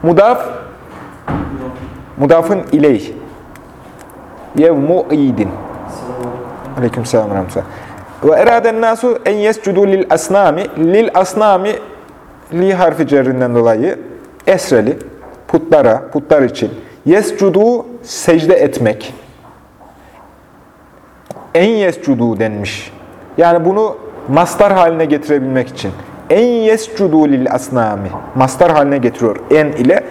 mudaf mudafın ileyh. Yevmu idin. Aleyküm selam ve rahmetullah. Ve eraden nasu en yescudu lil asnami. Lil asnami li harfi cerrinden dolayı esreli putlara, putlar için yescudu secde etmek. En yescudu denmiş. Yani bunu mastar haline getirebilmek için. En yescudu lil asnami. Mastar haline getiriyor en ile.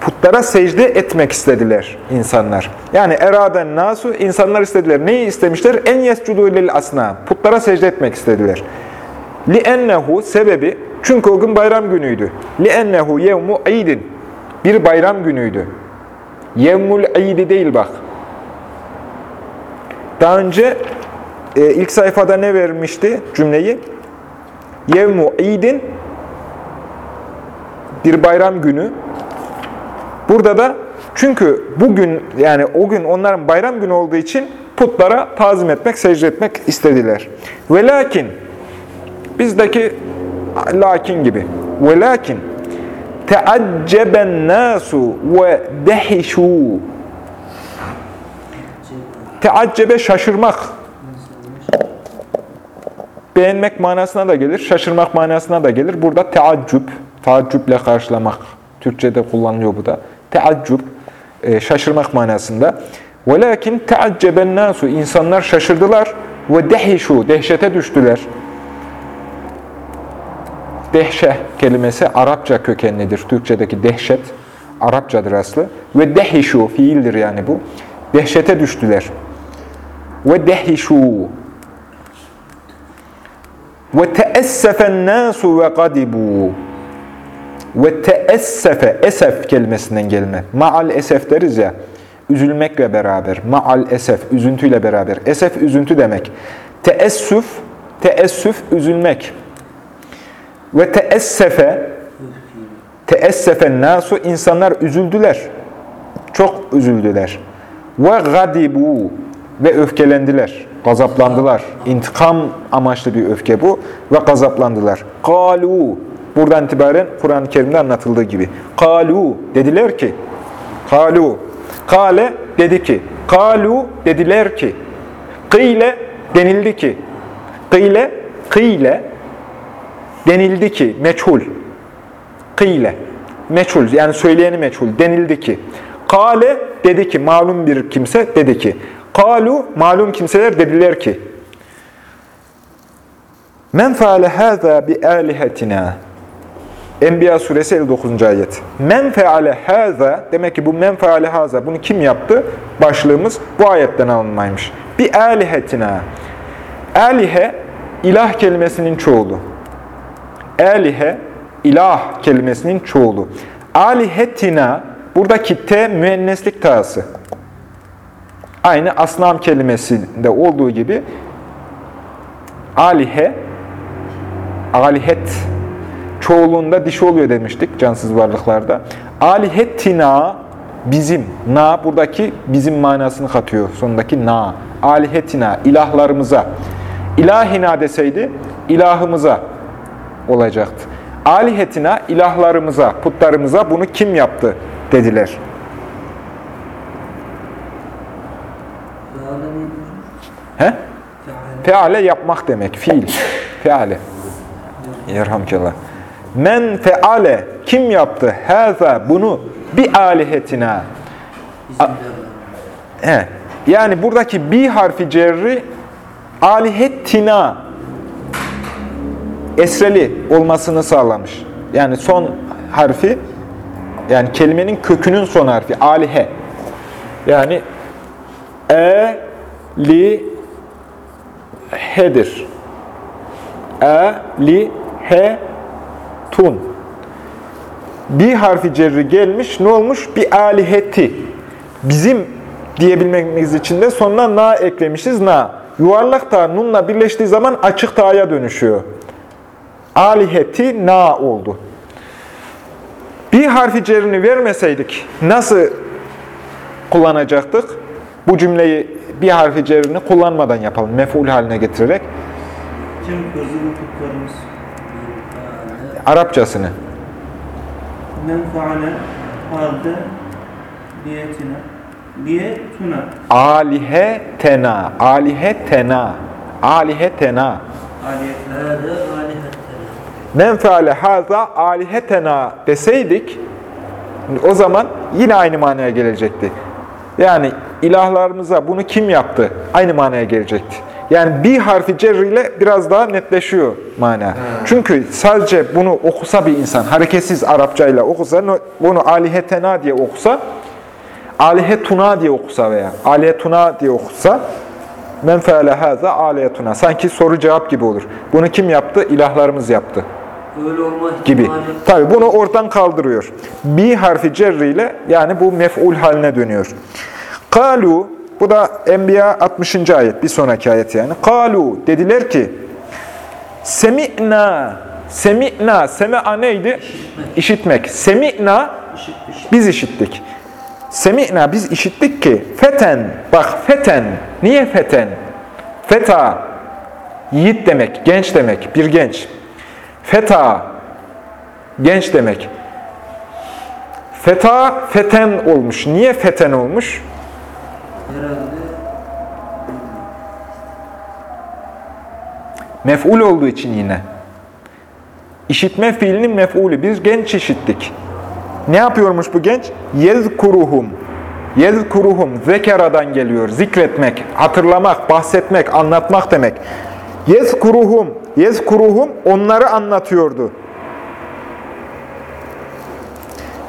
Putlara secde etmek istediler insanlar. Yani eraden nasu insanlar istediler. Neyi istemişler? En yescudu lil asnam. Putlara secde etmek istediler. Li ennehu sebebi çünkü o gün bayram günüydü. Li ennehu yevmu idin. Bir bayram günüydü. Yevmul idi değil bak. Daha önce e, ilk sayfada ne vermişti cümleyi? Yevmu idin bir bayram günü. Burada da çünkü bugün yani o gün onların bayram günü olduğu için putlara tazim etmek, secde etmek istediler. Ve lakin bizdeki lakin gibi. Ve lakin teacceben nasu ve dehişu Teaccebe şaşırmak. Beğenmek manasına da gelir, şaşırmak manasına da gelir. Burada teaccüp, taaccüple karşılamak. Türkçe'de kullanılıyor bu da. Teaccüp, e, şaşırmak manasında. Velakin teacceben nasu, insanlar şaşırdılar ve dehişu, dehşete düştüler. Dehşe kelimesi Arapça kökenlidir. Türkçedeki dehşet Arapçadır aslı. Ve dehişu fiildir yani bu. Dehşete düştüler. Ve dehişu. Ve teessefen nasu ve gadibu. Ve teessefe, esef kelimesinden gelme. Ma'al esef deriz ya, üzülmekle beraber. Ma'al esef, üzüntüyle beraber. Esef, üzüntü demek. Teessüf, teessüf, üzülmek. Ve teessefe, teessefen nasu, insanlar üzüldüler. Çok üzüldüler. Ve gadibu, ve öfkelendiler, gazaplandılar. İntikam amaçlı bir öfke bu ve gazaplandılar. Kalu, buradan itibaren Kur'an-ı Kerim'de anlatıldığı gibi. Kalu, dediler ki, kalu, kale dedi ki, kalu dediler ki, kıyle denildi ki, kıyle, kıyle denildi ki, meçhul, kıyle, meçhul yani söyleyeni meçhul denildi ki, kale dedi ki, malum bir kimse dedi ki, Kalu malum kimseler dediler ki Men faale hâzâ bi âlihetina Enbiya suresi 59. ayet. Men feale hâzâ demek ki bu men feale hâzâ bunu kim yaptı? Başlığımız bu ayetten alınmaymış. Bi âlihetina Alihe ilah kelimesinin çoğulu. Alihe ilah kelimesinin çoğulu. Alihetina buradaki te müenneslik tası. Aynı asnam kelimesinde olduğu gibi alihe, alihet çoğulunda dişi oluyor demiştik cansız varlıklarda. Alihetina bizim, na buradaki bizim manasını katıyor. Sondaki na. Alihetina, ilahlarımıza. İlahina deseydi ilahımıza olacaktı. Alihetina, ilahlarımıza, putlarımıza bunu kim yaptı dediler. He? Feale. Yapmak demek, fiil. Feale. Yerhamkallah. Men feale, kim yaptı? Hâzâ, bunu bi alihetina. He. Yani buradaki bi harfi cerri alihettina esreli olmasını sağlamış. Yani son harfi, yani kelimenin kökünün son harfi, alihe. Yani e, li, hedir. E, li, he, tun. Bir harfi cerri gelmiş, ne olmuş? Bir aliheti. Bizim diyebilmemiz için de sonuna na eklemişiz, na. Yuvarlak ta nunla birleştiği zaman açık ta'ya dönüşüyor. Aliheti na oldu. Bir harfi cerrini vermeseydik nasıl kullanacaktık? Bu cümleyi bir harfi cerrini kullanmadan yapalım. Mef'ul haline getirerek. Arapçasını. men faale halde diyetine diyetuna Alihe tena. Alihe tena. Alihe tena. Feale alihettena. Men feale haza alihetena deseydik o zaman yine aynı manaya gelecekti. Yani ilahlarımıza bunu kim yaptı? Aynı manaya gelecekti. Yani bir harfi cerriyle biraz daha netleşiyor mana. Çünkü sadece bunu okusa bir insan, hareketsiz Arapçayla okusa, bunu alihetena diye okusa, alihetuna diye okusa veya alihetuna diye okusa, men feale haza alihetuna. Sanki soru cevap gibi olur. Bunu kim yaptı? İlahlarımız yaptı Olma gibi. Tabi bunu ortadan kaldırıyor. Bir harfi cerriyle yani bu mef'ul haline dönüyor. Kalu, bu da Enbiya 60. ayet, bir sonraki ayet yani. Kalu, dediler ki, semi'na, semi'na, semi'a neydi? İşitmek. Semi'na, işitmiş. biz işittik. Semi'na, biz işittik ki, feten, bak feten, niye feten? Feta, yiğit demek, genç demek, bir genç. Feta, genç demek. Feta, feten olmuş. Niye feten olmuş? Mef'ul olduğu için yine. İşitme fiilinin mef'ulü. Biz genç işittik. Ne yapıyormuş bu genç? Yezkuruhum. Yezkuruhum. Zekera'dan geliyor. Zikretmek, hatırlamak, bahsetmek, anlatmak demek. Yezkuruhum, yezkuruhum onları anlatıyordu.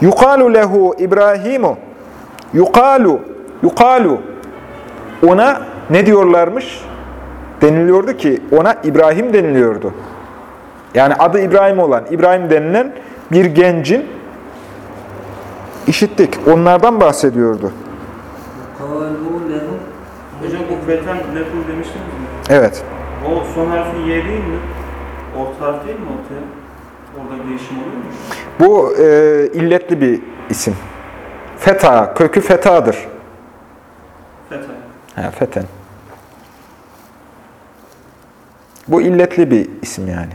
Yukalu lehu İbrahimu. Yukalu, yukalu. Ona ne diyorlarmış? Deniliyordu ki ona İbrahim deniliyordu. Yani adı İbrahim olan, İbrahim denilen bir gencin işittik. Onlardan bahsediyordu. Hocam bu beten leful demiştiniz mi? Evet. O son harfi Y değil mi? Orta harf değil mi ortaya? Orada değişim oluyor mu? Bu e, illetli bir isim. Feta, kökü fetadır. Feten. Ha, feten. Bu illetli bir isim yani.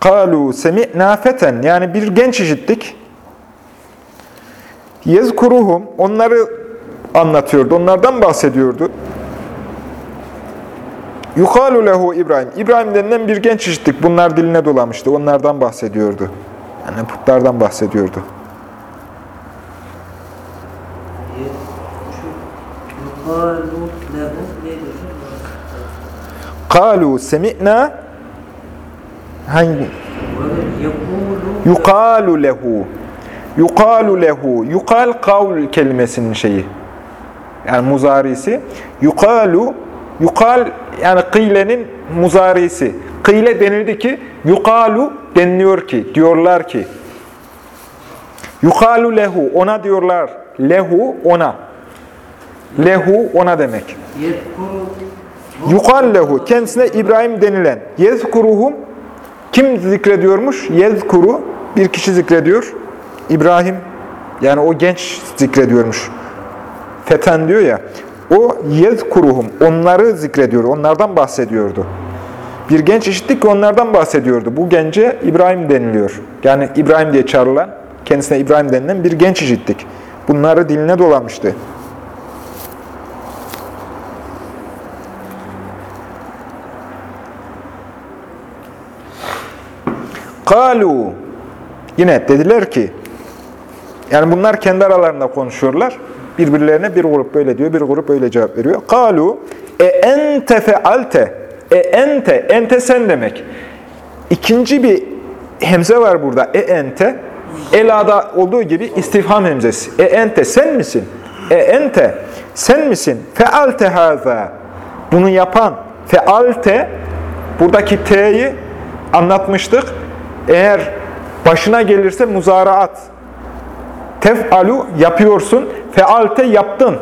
Kalu semi'na feten yani bir genç işittik. Yezkuruhum onları anlatıyordu. Onlardan bahsediyordu. Yukalu lehu İbrahim. İbrahim denilen bir genç işittik. Bunlar diline dolamıştı. Onlardan bahsediyordu. Yani putlardan bahsediyordu. Kalu semi'na hangi? Yukalu lehu. Yukalu lehu. Yukal kavl kelimesinin şeyi. Yani muzarisi. Yukalu. Yukal yani kıylenin muzarisi. Kıyle denildi ki yukalu deniliyor ki diyorlar ki yukalu lehu ona diyorlar lehu ona lehu ona demek. Yukal lehu kendisine İbrahim denilen yezkuruhum kim zikrediyormuş? Yezkuru bir kişi zikrediyor. İbrahim yani o genç zikrediyormuş. Feten diyor ya. O yezkuruhum onları zikrediyor. Onlardan bahsediyordu. Bir genç işittik ki onlardan bahsediyordu. Bu gence İbrahim deniliyor. Yani İbrahim diye çağrılan, kendisine İbrahim denilen bir genç işittik. Bunları diline dolamıştı. Kalu yine dediler ki yani bunlar kendi aralarında konuşuyorlar. Birbirlerine bir grup böyle diyor, bir grup böyle cevap veriyor. Kalu e ente fealte e ente ente sen demek. İkinci bir hemze var burada. E ente elada olduğu gibi istifham hemzesi. E ente sen misin? E ente sen misin? Fealte haza bunu yapan fealte buradaki t'yi anlatmıştık. Eğer başına gelirse muzaraat. Tef'alu yapıyorsun. Fealte yaptın.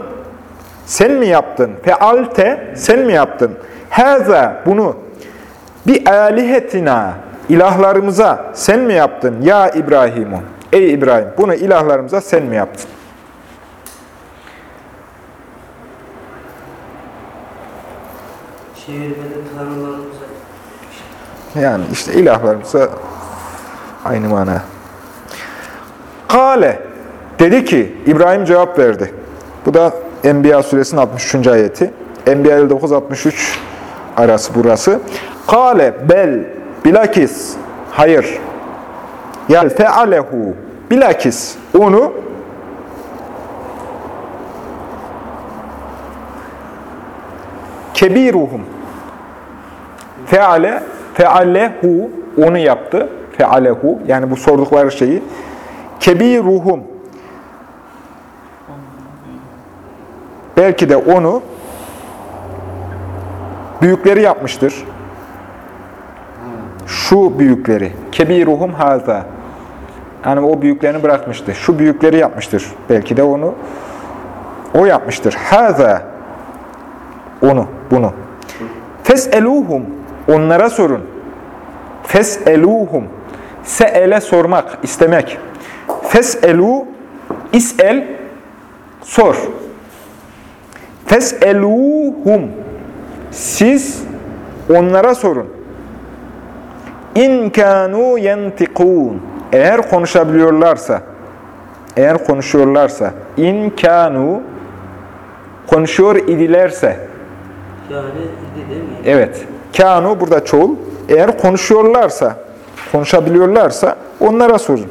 Sen mi yaptın? Fealte sen mi yaptın? Haza bunu bir alihetina ilahlarımıza sen mi yaptın ya İbrahimu? Ey İbrahim bunu ilahlarımıza sen mi yaptın? Yani işte ilahlarımıza aynı mana. Kale dedi ki İbrahim cevap verdi. Bu da Enbiya suresinin 63. ayeti. Enbiya 59-63 arası burası. Kale bel bilakis hayır. Yani fealehu bilakis onu kebiruhum Feale, fealehu onu yaptı. Fealehu yani bu sordukları şeyi. Kebiruhum belki de onu büyükleri yapmıştır. Şu büyükleri. Kebiruhum haza. Yani o büyüklerini bırakmıştı. Şu büyükleri yapmıştır. Belki de onu o yapmıştır. Haza. Onu, bunu. Fes'eluhum. Onlara sorun. Fes'eluhum. Se'ele sormak, istemek. Fes'elu, is'el, sor. Fes'eluhum. Siz onlara sorun. İn kanu yentikun. Eğer konuşabiliyorlarsa, eğer konuşuyorlarsa, in kanu konuşuyor idilerse, yani idi değil mi? Evet. Kanu burada çoğul. Eğer konuşuyorlarsa, konuşabiliyorlarsa onlara sorun.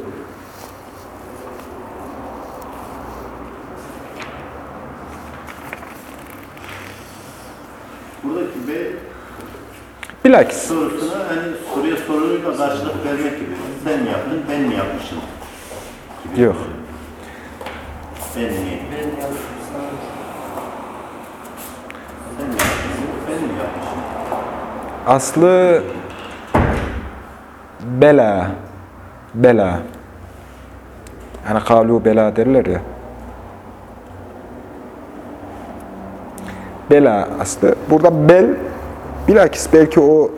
Buradaki B Bilakis. sorusuna hani soruya soruyla karşılık vermek gibi. Sen yaptın, ben mi yapmışım? Gibi. Yok. Ben mi? Ben yapmışım. Sen mi yapmışsın, ben mi yapmışım? Aslı Bela. Bela. Yani kalu bela derler ya. Bela aslı. Burada bel, bilakis belki o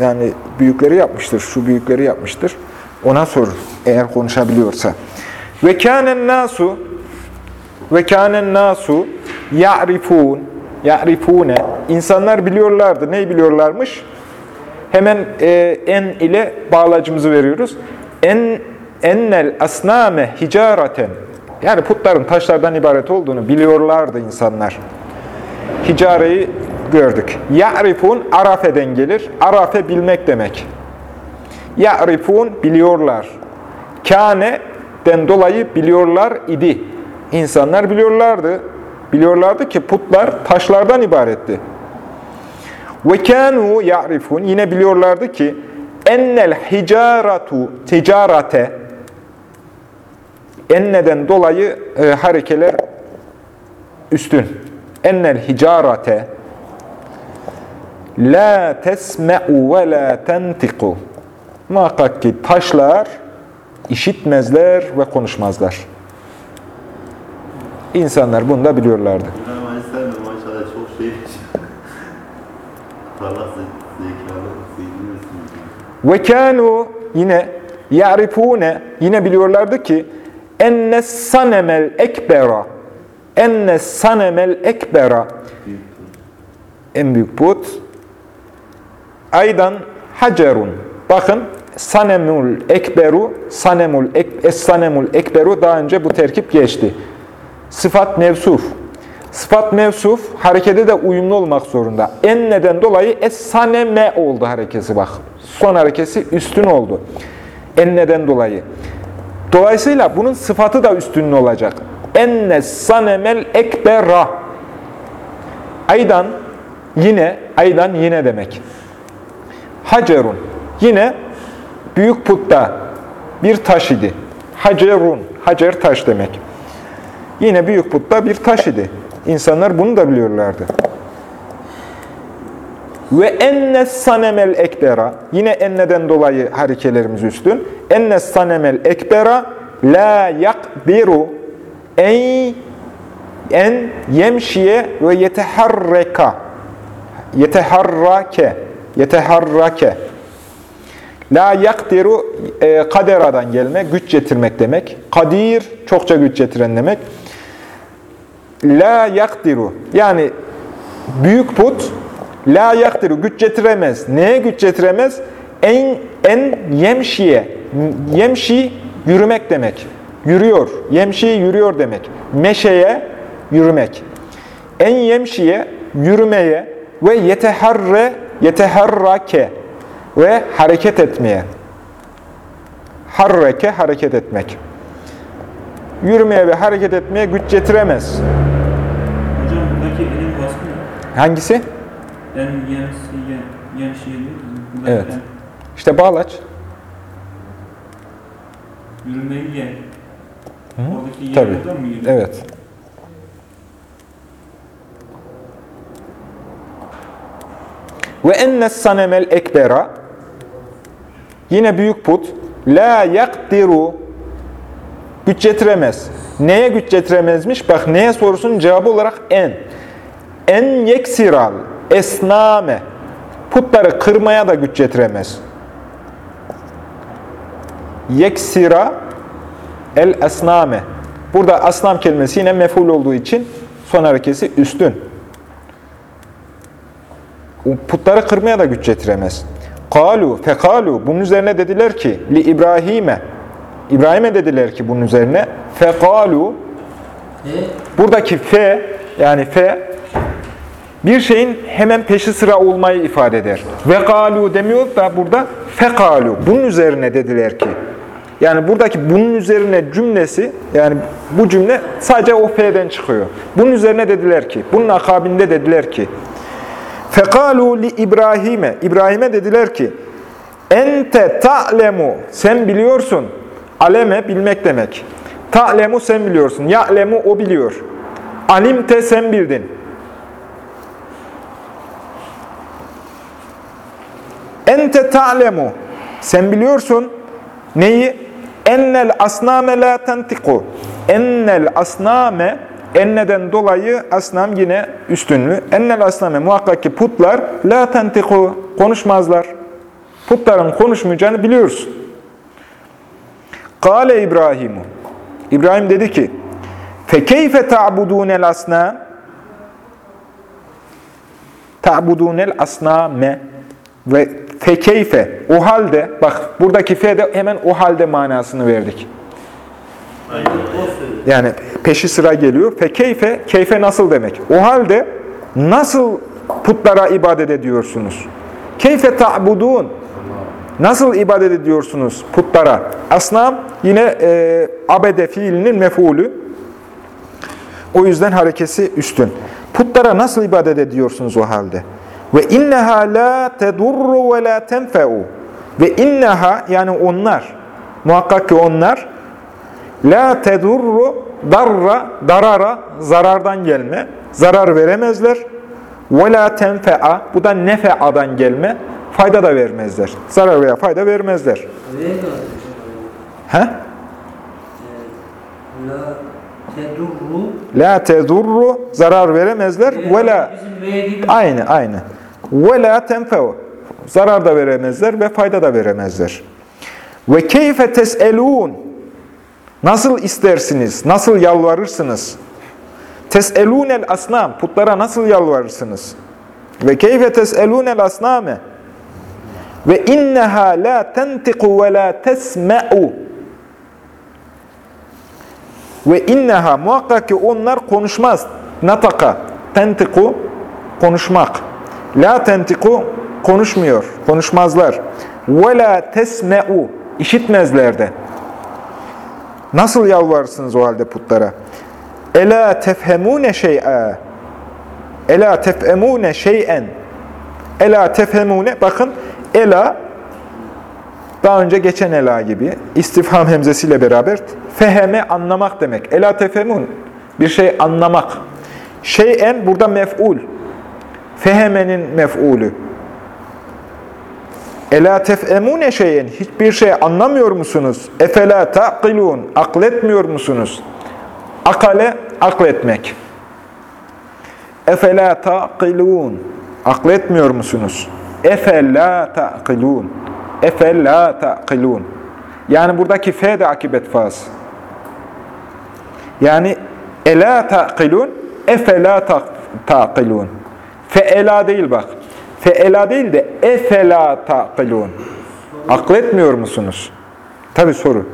yani büyükleri yapmıştır, şu büyükleri yapmıştır. Ona sor eğer konuşabiliyorsa. Ve kânen nasu ve kânen nasu ya'rifûn ya'rifûne İnsanlar biliyorlardı. Neyi biliyorlarmış? Hemen e, en ile bağlacımızı veriyoruz. En ennel asname hicaraten yani putların taşlardan ibaret olduğunu biliyorlardı insanlar. Hicareyi gördük. Ya'rifun arafeden gelir. Arafe bilmek demek. Ya'rifun biliyorlar. Kâne'den dolayı biliyorlar idi. İnsanlar biliyorlardı. Biliyorlardı ki putlar taşlardan ibaretti. Ve kânû ya'rifun yine biliyorlardı ki ennel hicaratu ticarate enneden dolayı e, harekeler üstün. Ennel hicarate la tesme'u ve la tentiku muhakkak ki taşlar işitmezler ve konuşmazlar. İnsanlar bunu da biliyorlardı. Ve kânû yine ya'rifûne yine biliyorlardı ki enne sanemel ekbera enne sanemel ekbera en büyük put aydan hacerun. Bakın sanemul ekberu sanemul ek, es sanemul ekberu daha önce bu terkip geçti. Sıfat mevsuf. Sıfat mevsuf harekete de uyumlu olmak zorunda. En neden dolayı es saneme oldu harekesi bak. Son harekesi üstün oldu. En neden dolayı. Dolayısıyla bunun sıfatı da üstünlü olacak. Enne sanemel ekbera. Aydan yine aydan yine demek Hacerun. Yine büyük putta bir taş idi. Hacerun. Hacer taş demek. Yine büyük putta bir taş idi. İnsanlar bunu da biliyorlardı. Ve enne sanemel ekbera. Yine enneden dolayı harekelerimiz üstün. Enne sanemel ekbera la yakdiru en en yemşiye ve yeteharreka yeteharrake yeteharrake. La yakdiru e, kaderadan gelme güç getirmek demek. Kadir çokça güç getiren demek. La yakdiru yani büyük put la yakdiru güç getiremez. Neye güç getiremez? En en yemşiye yemşi yürümek demek. Yürüyor yemşi yürüyor demek. Meşeye yürümek. En yemşiye yürümeye ve yeteharre yeteharrake ve hareket etmeye. Harreke hareket etmek. Yürümeye ve hareket etmeye güç getiremez. Hocam buradaki elin vasfı ne? Hangisi? En yen, şey Evet. en İşte bağlaç. Yürümeyi yen. Oradaki yen Tabii. mı geliyor? Evet. Ve ennes sanemel ekbera yine büyük put la yakdiru güç getiremez. Neye güç getiremezmiş? Bak neye sorusunun cevabı olarak en. En yeksiral esname putları kırmaya da güç getiremez. Yeksira El esname. Burada asnam kelimesi yine meful olduğu için son harekesi üstün. Putları kırmaya da güç getiremez. Kalu, fekalu. Bunun üzerine dediler ki, li İbrahim'e. İbrahim'e dediler ki bunun üzerine, fekalu. E, Buradaki fe, yani fe, bir şeyin hemen peşi sıra olmayı ifade eder. Ve kalu demiyor da burada fekalu. Bunun üzerine dediler ki. Yani buradaki bunun üzerine cümlesi, yani bu cümle sadece o fe'den çıkıyor. Bunun üzerine dediler ki, bunun akabinde dediler ki, fekalu li İbrahim'e, İbrahim'e dediler ki, ente ta'lemu, sen biliyorsun. Aleme bilmek demek. Ta'lemu sen biliyorsun. Ya'lemu o biliyor. Alimte sen bildin. Ente ta'lemu. Sen biliyorsun neyi? Ennel asname la tentiku. Ennel asname enneden dolayı asnam yine üstünlü. Ennel asname muhakkak ki putlar la tentiku konuşmazlar. Putların konuşmayacağını biliyorsun. Kale İbrahimu. İbrahim dedi ki: "Fekeyfe ta'budunel asnam?" ta'budunel asname ve fekeyfe o halde bak buradaki fe de hemen o halde manasını verdik. Yani peşi sıra geliyor. Fekeyfe keyfe nasıl demek? O halde nasıl putlara ibadet ediyorsunuz? Keyfe ta'budun Nasıl ibadet ediyorsunuz putlara? Asnam yine e, abede fiilinin mef'ulü. O yüzden harekesi üstün. Putlara nasıl ibadet ediyorsunuz o halde? Ve inneha la tedurru ve la tenfe'u. Ve inneha yani onlar, muhakkak ki onlar la tedurru darra, darara, zarardan gelme, zarar veremezler. Ve la tenfe'a, bu da nefe'adan gelme, fayda da vermezler. Zarar veya fayda vermezler. He? la tedurru zarar veremezler. Ve la Aynı, aynı. Ve la tenfe'u. Zarar da veremezler ve fayda da veremezler. Ve keyfe tes'elûn. Nasıl istersiniz? Nasıl yalvarırsınız? Tes'elûnel asnam. Putlara nasıl yalvarırsınız? Ve keyfe tes'elûnel asname. Ve inneha la tentiku ve la tesme'u. Ve inneha muhakkak ki onlar konuşmaz. Nataka, tentiku, konuşmak. La tentiku, konuşmuyor, konuşmazlar. Ve la tesme'u, işitmezler de. Nasıl yalvarırsınız o halde putlara? Ela tefhemune şey'a. Ela tefhemune şey'en. Ela tefhemune, bakın ela daha önce geçen ela gibi istifham hemzesiyle beraber feheme anlamak demek. Ela tefemun bir şey anlamak. Şeyen burada mef'ul. Fehemenin mef'ulü. Ela tefemune şeyen hiçbir şey anlamıyor musunuz? Efela taqilun akletmiyor musunuz? Akale akletmek. Efela taqilun akletmiyor musunuz? Efela taqilun Efe la ta'kilun. Yani buradaki fe de akibet faz. Yani ela ta'kilun, efe la ta'kilun. Fe'ela değil bak. Fe'ela değil de efe la ta'kilun. Akletmiyor musunuz? Tabi soru.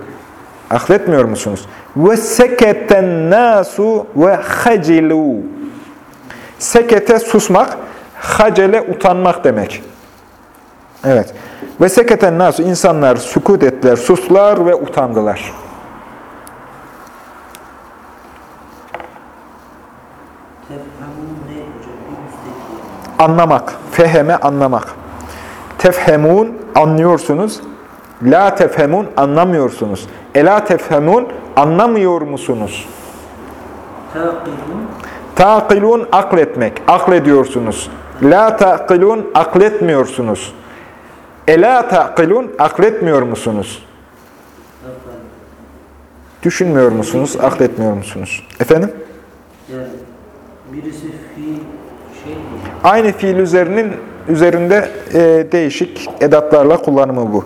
Akletmiyor musunuz? Ve seketen nasu ve hacilu. Sekete susmak, hacele utanmak demek. Evet. Ve seketen nasu insanlar sükut ettiler, suslar ve utandılar. Anlamak, feheme anlamak. Tefhemun anlıyorsunuz. La tefhemun anlamıyorsunuz. Ela tefhemun anlamıyor musunuz? Taqilun akletmek, aklediyorsunuz. La taqilun akletmiyorsunuz. Ela taqilun akletmiyor musunuz? Düşünmüyor musunuz, akletmiyor musunuz? Efendim? Yani birisi? Aynı fiil üzerinin üzerinde e, değişik edatlarla kullanımı bu.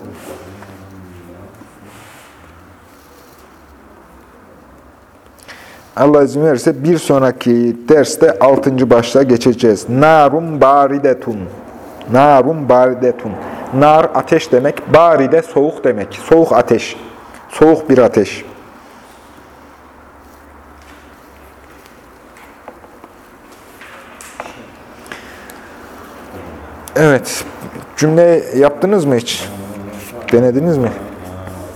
Allah izin verirse bir sonraki derste 6. başlığa geçeceğiz. Narun baridetun. Narun baridetun. Nar ateş demek, baride soğuk demek. Soğuk ateş. Soğuk bir ateş. Evet. Cümle yaptınız mı hiç? Denediniz mi?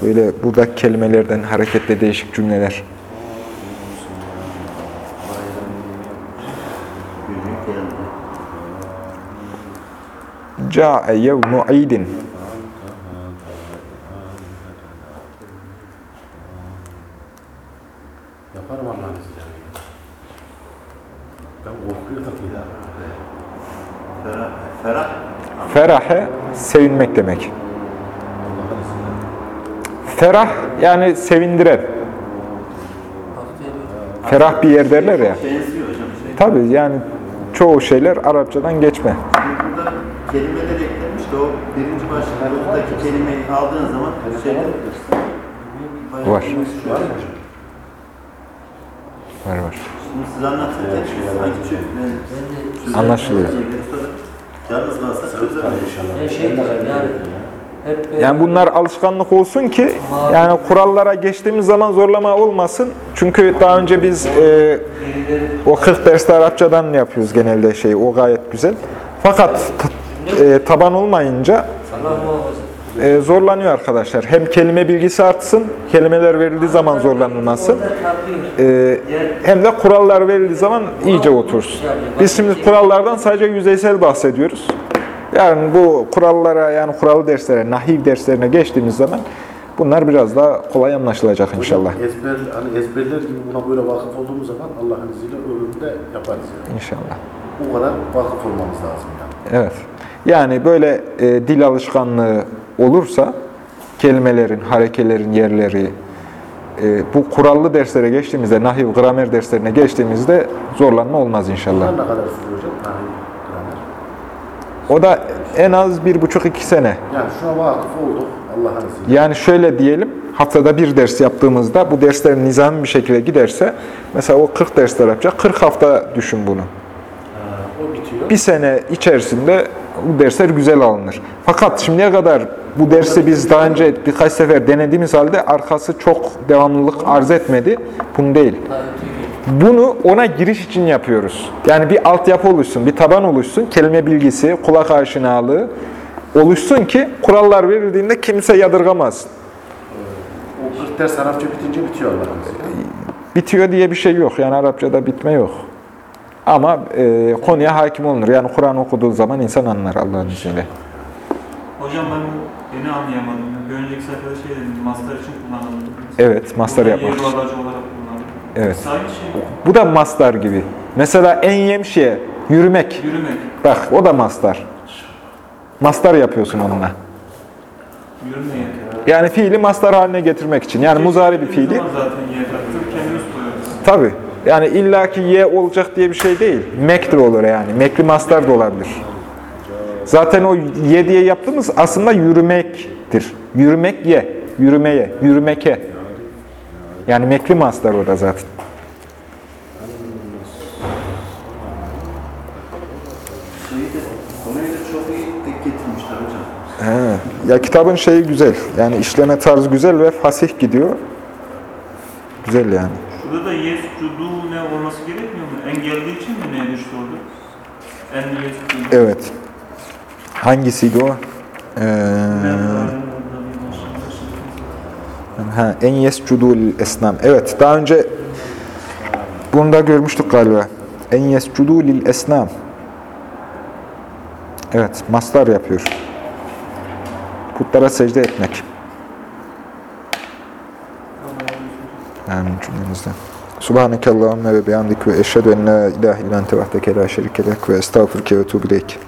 Böyle buradaki kelimelerden hareketle değişik cümleler. Câ'e yevmu idin. Yaparım Allah'ın izniyle. Ben korkuyordum bir daha. Ferah, ferah Ferahe sevinmek demek. Ferah yani sevindiren. Ferah bir yer derler ya. Tabii yani çoğu şeyler Arapçadan geçme. Burada kelimeler eklenmiş de o birinci başlıktaki kelimeyi aldığın zaman şeyde Var. Var var. Şimdi siz anlatırken sanki çok Anlaşılıyor. Yalnız kalsa çözemeyiz. Yani şey yani hep Yani bunlar alışkanlık olsun ki yani kurallara geçtiğimiz zaman zorlama olmasın. Çünkü daha önce biz e, o 40 derste Arapçadan yapıyoruz genelde şey o gayet güzel. Fakat e, taban olmayınca. E, zorlanıyor arkadaşlar. Hem kelime bilgisi artsın, kelimeler verildiği zaman zorlanılmasın. E, hem de kurallar verildiği zaman iyice otursun. Biz şimdi kurallardan sadece yüzeysel bahsediyoruz. Yani bu kurallara yani kuralı derslere, nahiv derslerine geçtiğimiz zaman bunlar biraz daha kolay anlaşılacak inşallah. Ezber, hani ezberler gibi buna böyle vakıf olduğumuz zaman Allah'ın izniyle ömründe yaparız yani. İnşallah. Bu kadar vakıf olmamız lazım yani. Evet. Yani böyle e, dil alışkanlığı olursa kelimelerin, harekelerin yerleri, e, bu kurallı derslere geçtiğimizde, nahiv, gramer derslerine geçtiğimizde zorlanma olmaz inşallah. Ne kadar hocam? O da en az bir buçuk iki sene. Yani şuna vakıf olduk izniyle. Yani şöyle diyelim, haftada bir ders yaptığımızda bu dersler nizami bir şekilde giderse, mesela o 40 dersler yapacak, 40 hafta düşün bunu. O bitiyor. Bir sene içerisinde bu dersler güzel alınır. Fakat şimdiye kadar bu dersi biz daha önce birkaç sefer denediğimiz halde arkası çok devamlılık arz etmedi. Bunu değil. Bunu ona giriş için yapıyoruz. Yani bir altyapı oluşsun, bir taban oluşsun, kelime bilgisi, kulak aşinalığı oluşsun ki kurallar verildiğinde kimse yadırgamaz. O 40 ders Arapça bitince bitiyor. Bitiyor diye bir şey yok. Yani Arapçada bitme yok. Ama e, konuya hakim olunur. Yani Kur'an okuduğu zaman insan anlar Allah'ın izniyle. Hocam ben beni anlayamadım. Bir önceki sayfada şey dedim, master için kullanıldı. Evet, master yapmak. Yer olarak kullanıldı. Evet. Aynı şey Bu da mastar gibi. Mesela en yemşiye, yürümek. yürümek. Bak o da mastar. Mastar yapıyorsun onunla. Yürümeye. Yani fiili mastar haline getirmek için. Yani muzari bir fiili. Zaten. Tabi. Yani illaki ye olacak diye bir şey değil. Mek de olur yani. Mekli mastar da olabilir. Zaten o ye diye yaptığımız aslında yürümektir. Yürümek ye. Yürümeye. Yürümeke. Yani mekli mastar o da zaten. He. Ya kitabın şeyi güzel. Yani işleme tarzı güzel ve fasih gidiyor. Güzel yani. Şurada da yes, cudu ne olması gerekmiyor mu? En geldiği için mi ne düştü orada? En yes, cudu. Evet. Hangisiydi o? Ee, ha, en yescudul esnam. Evet, daha önce bunu da görmüştük galiba. En yescudul esnam. Evet, mastar yapıyor. Putlara secde etmek. Amin cümlemizden. Subhaneke ve bihamdik ve eşhedü en la ilahe illan tevahdeke la şerike lek ve estağfurke ve tuğbileyk.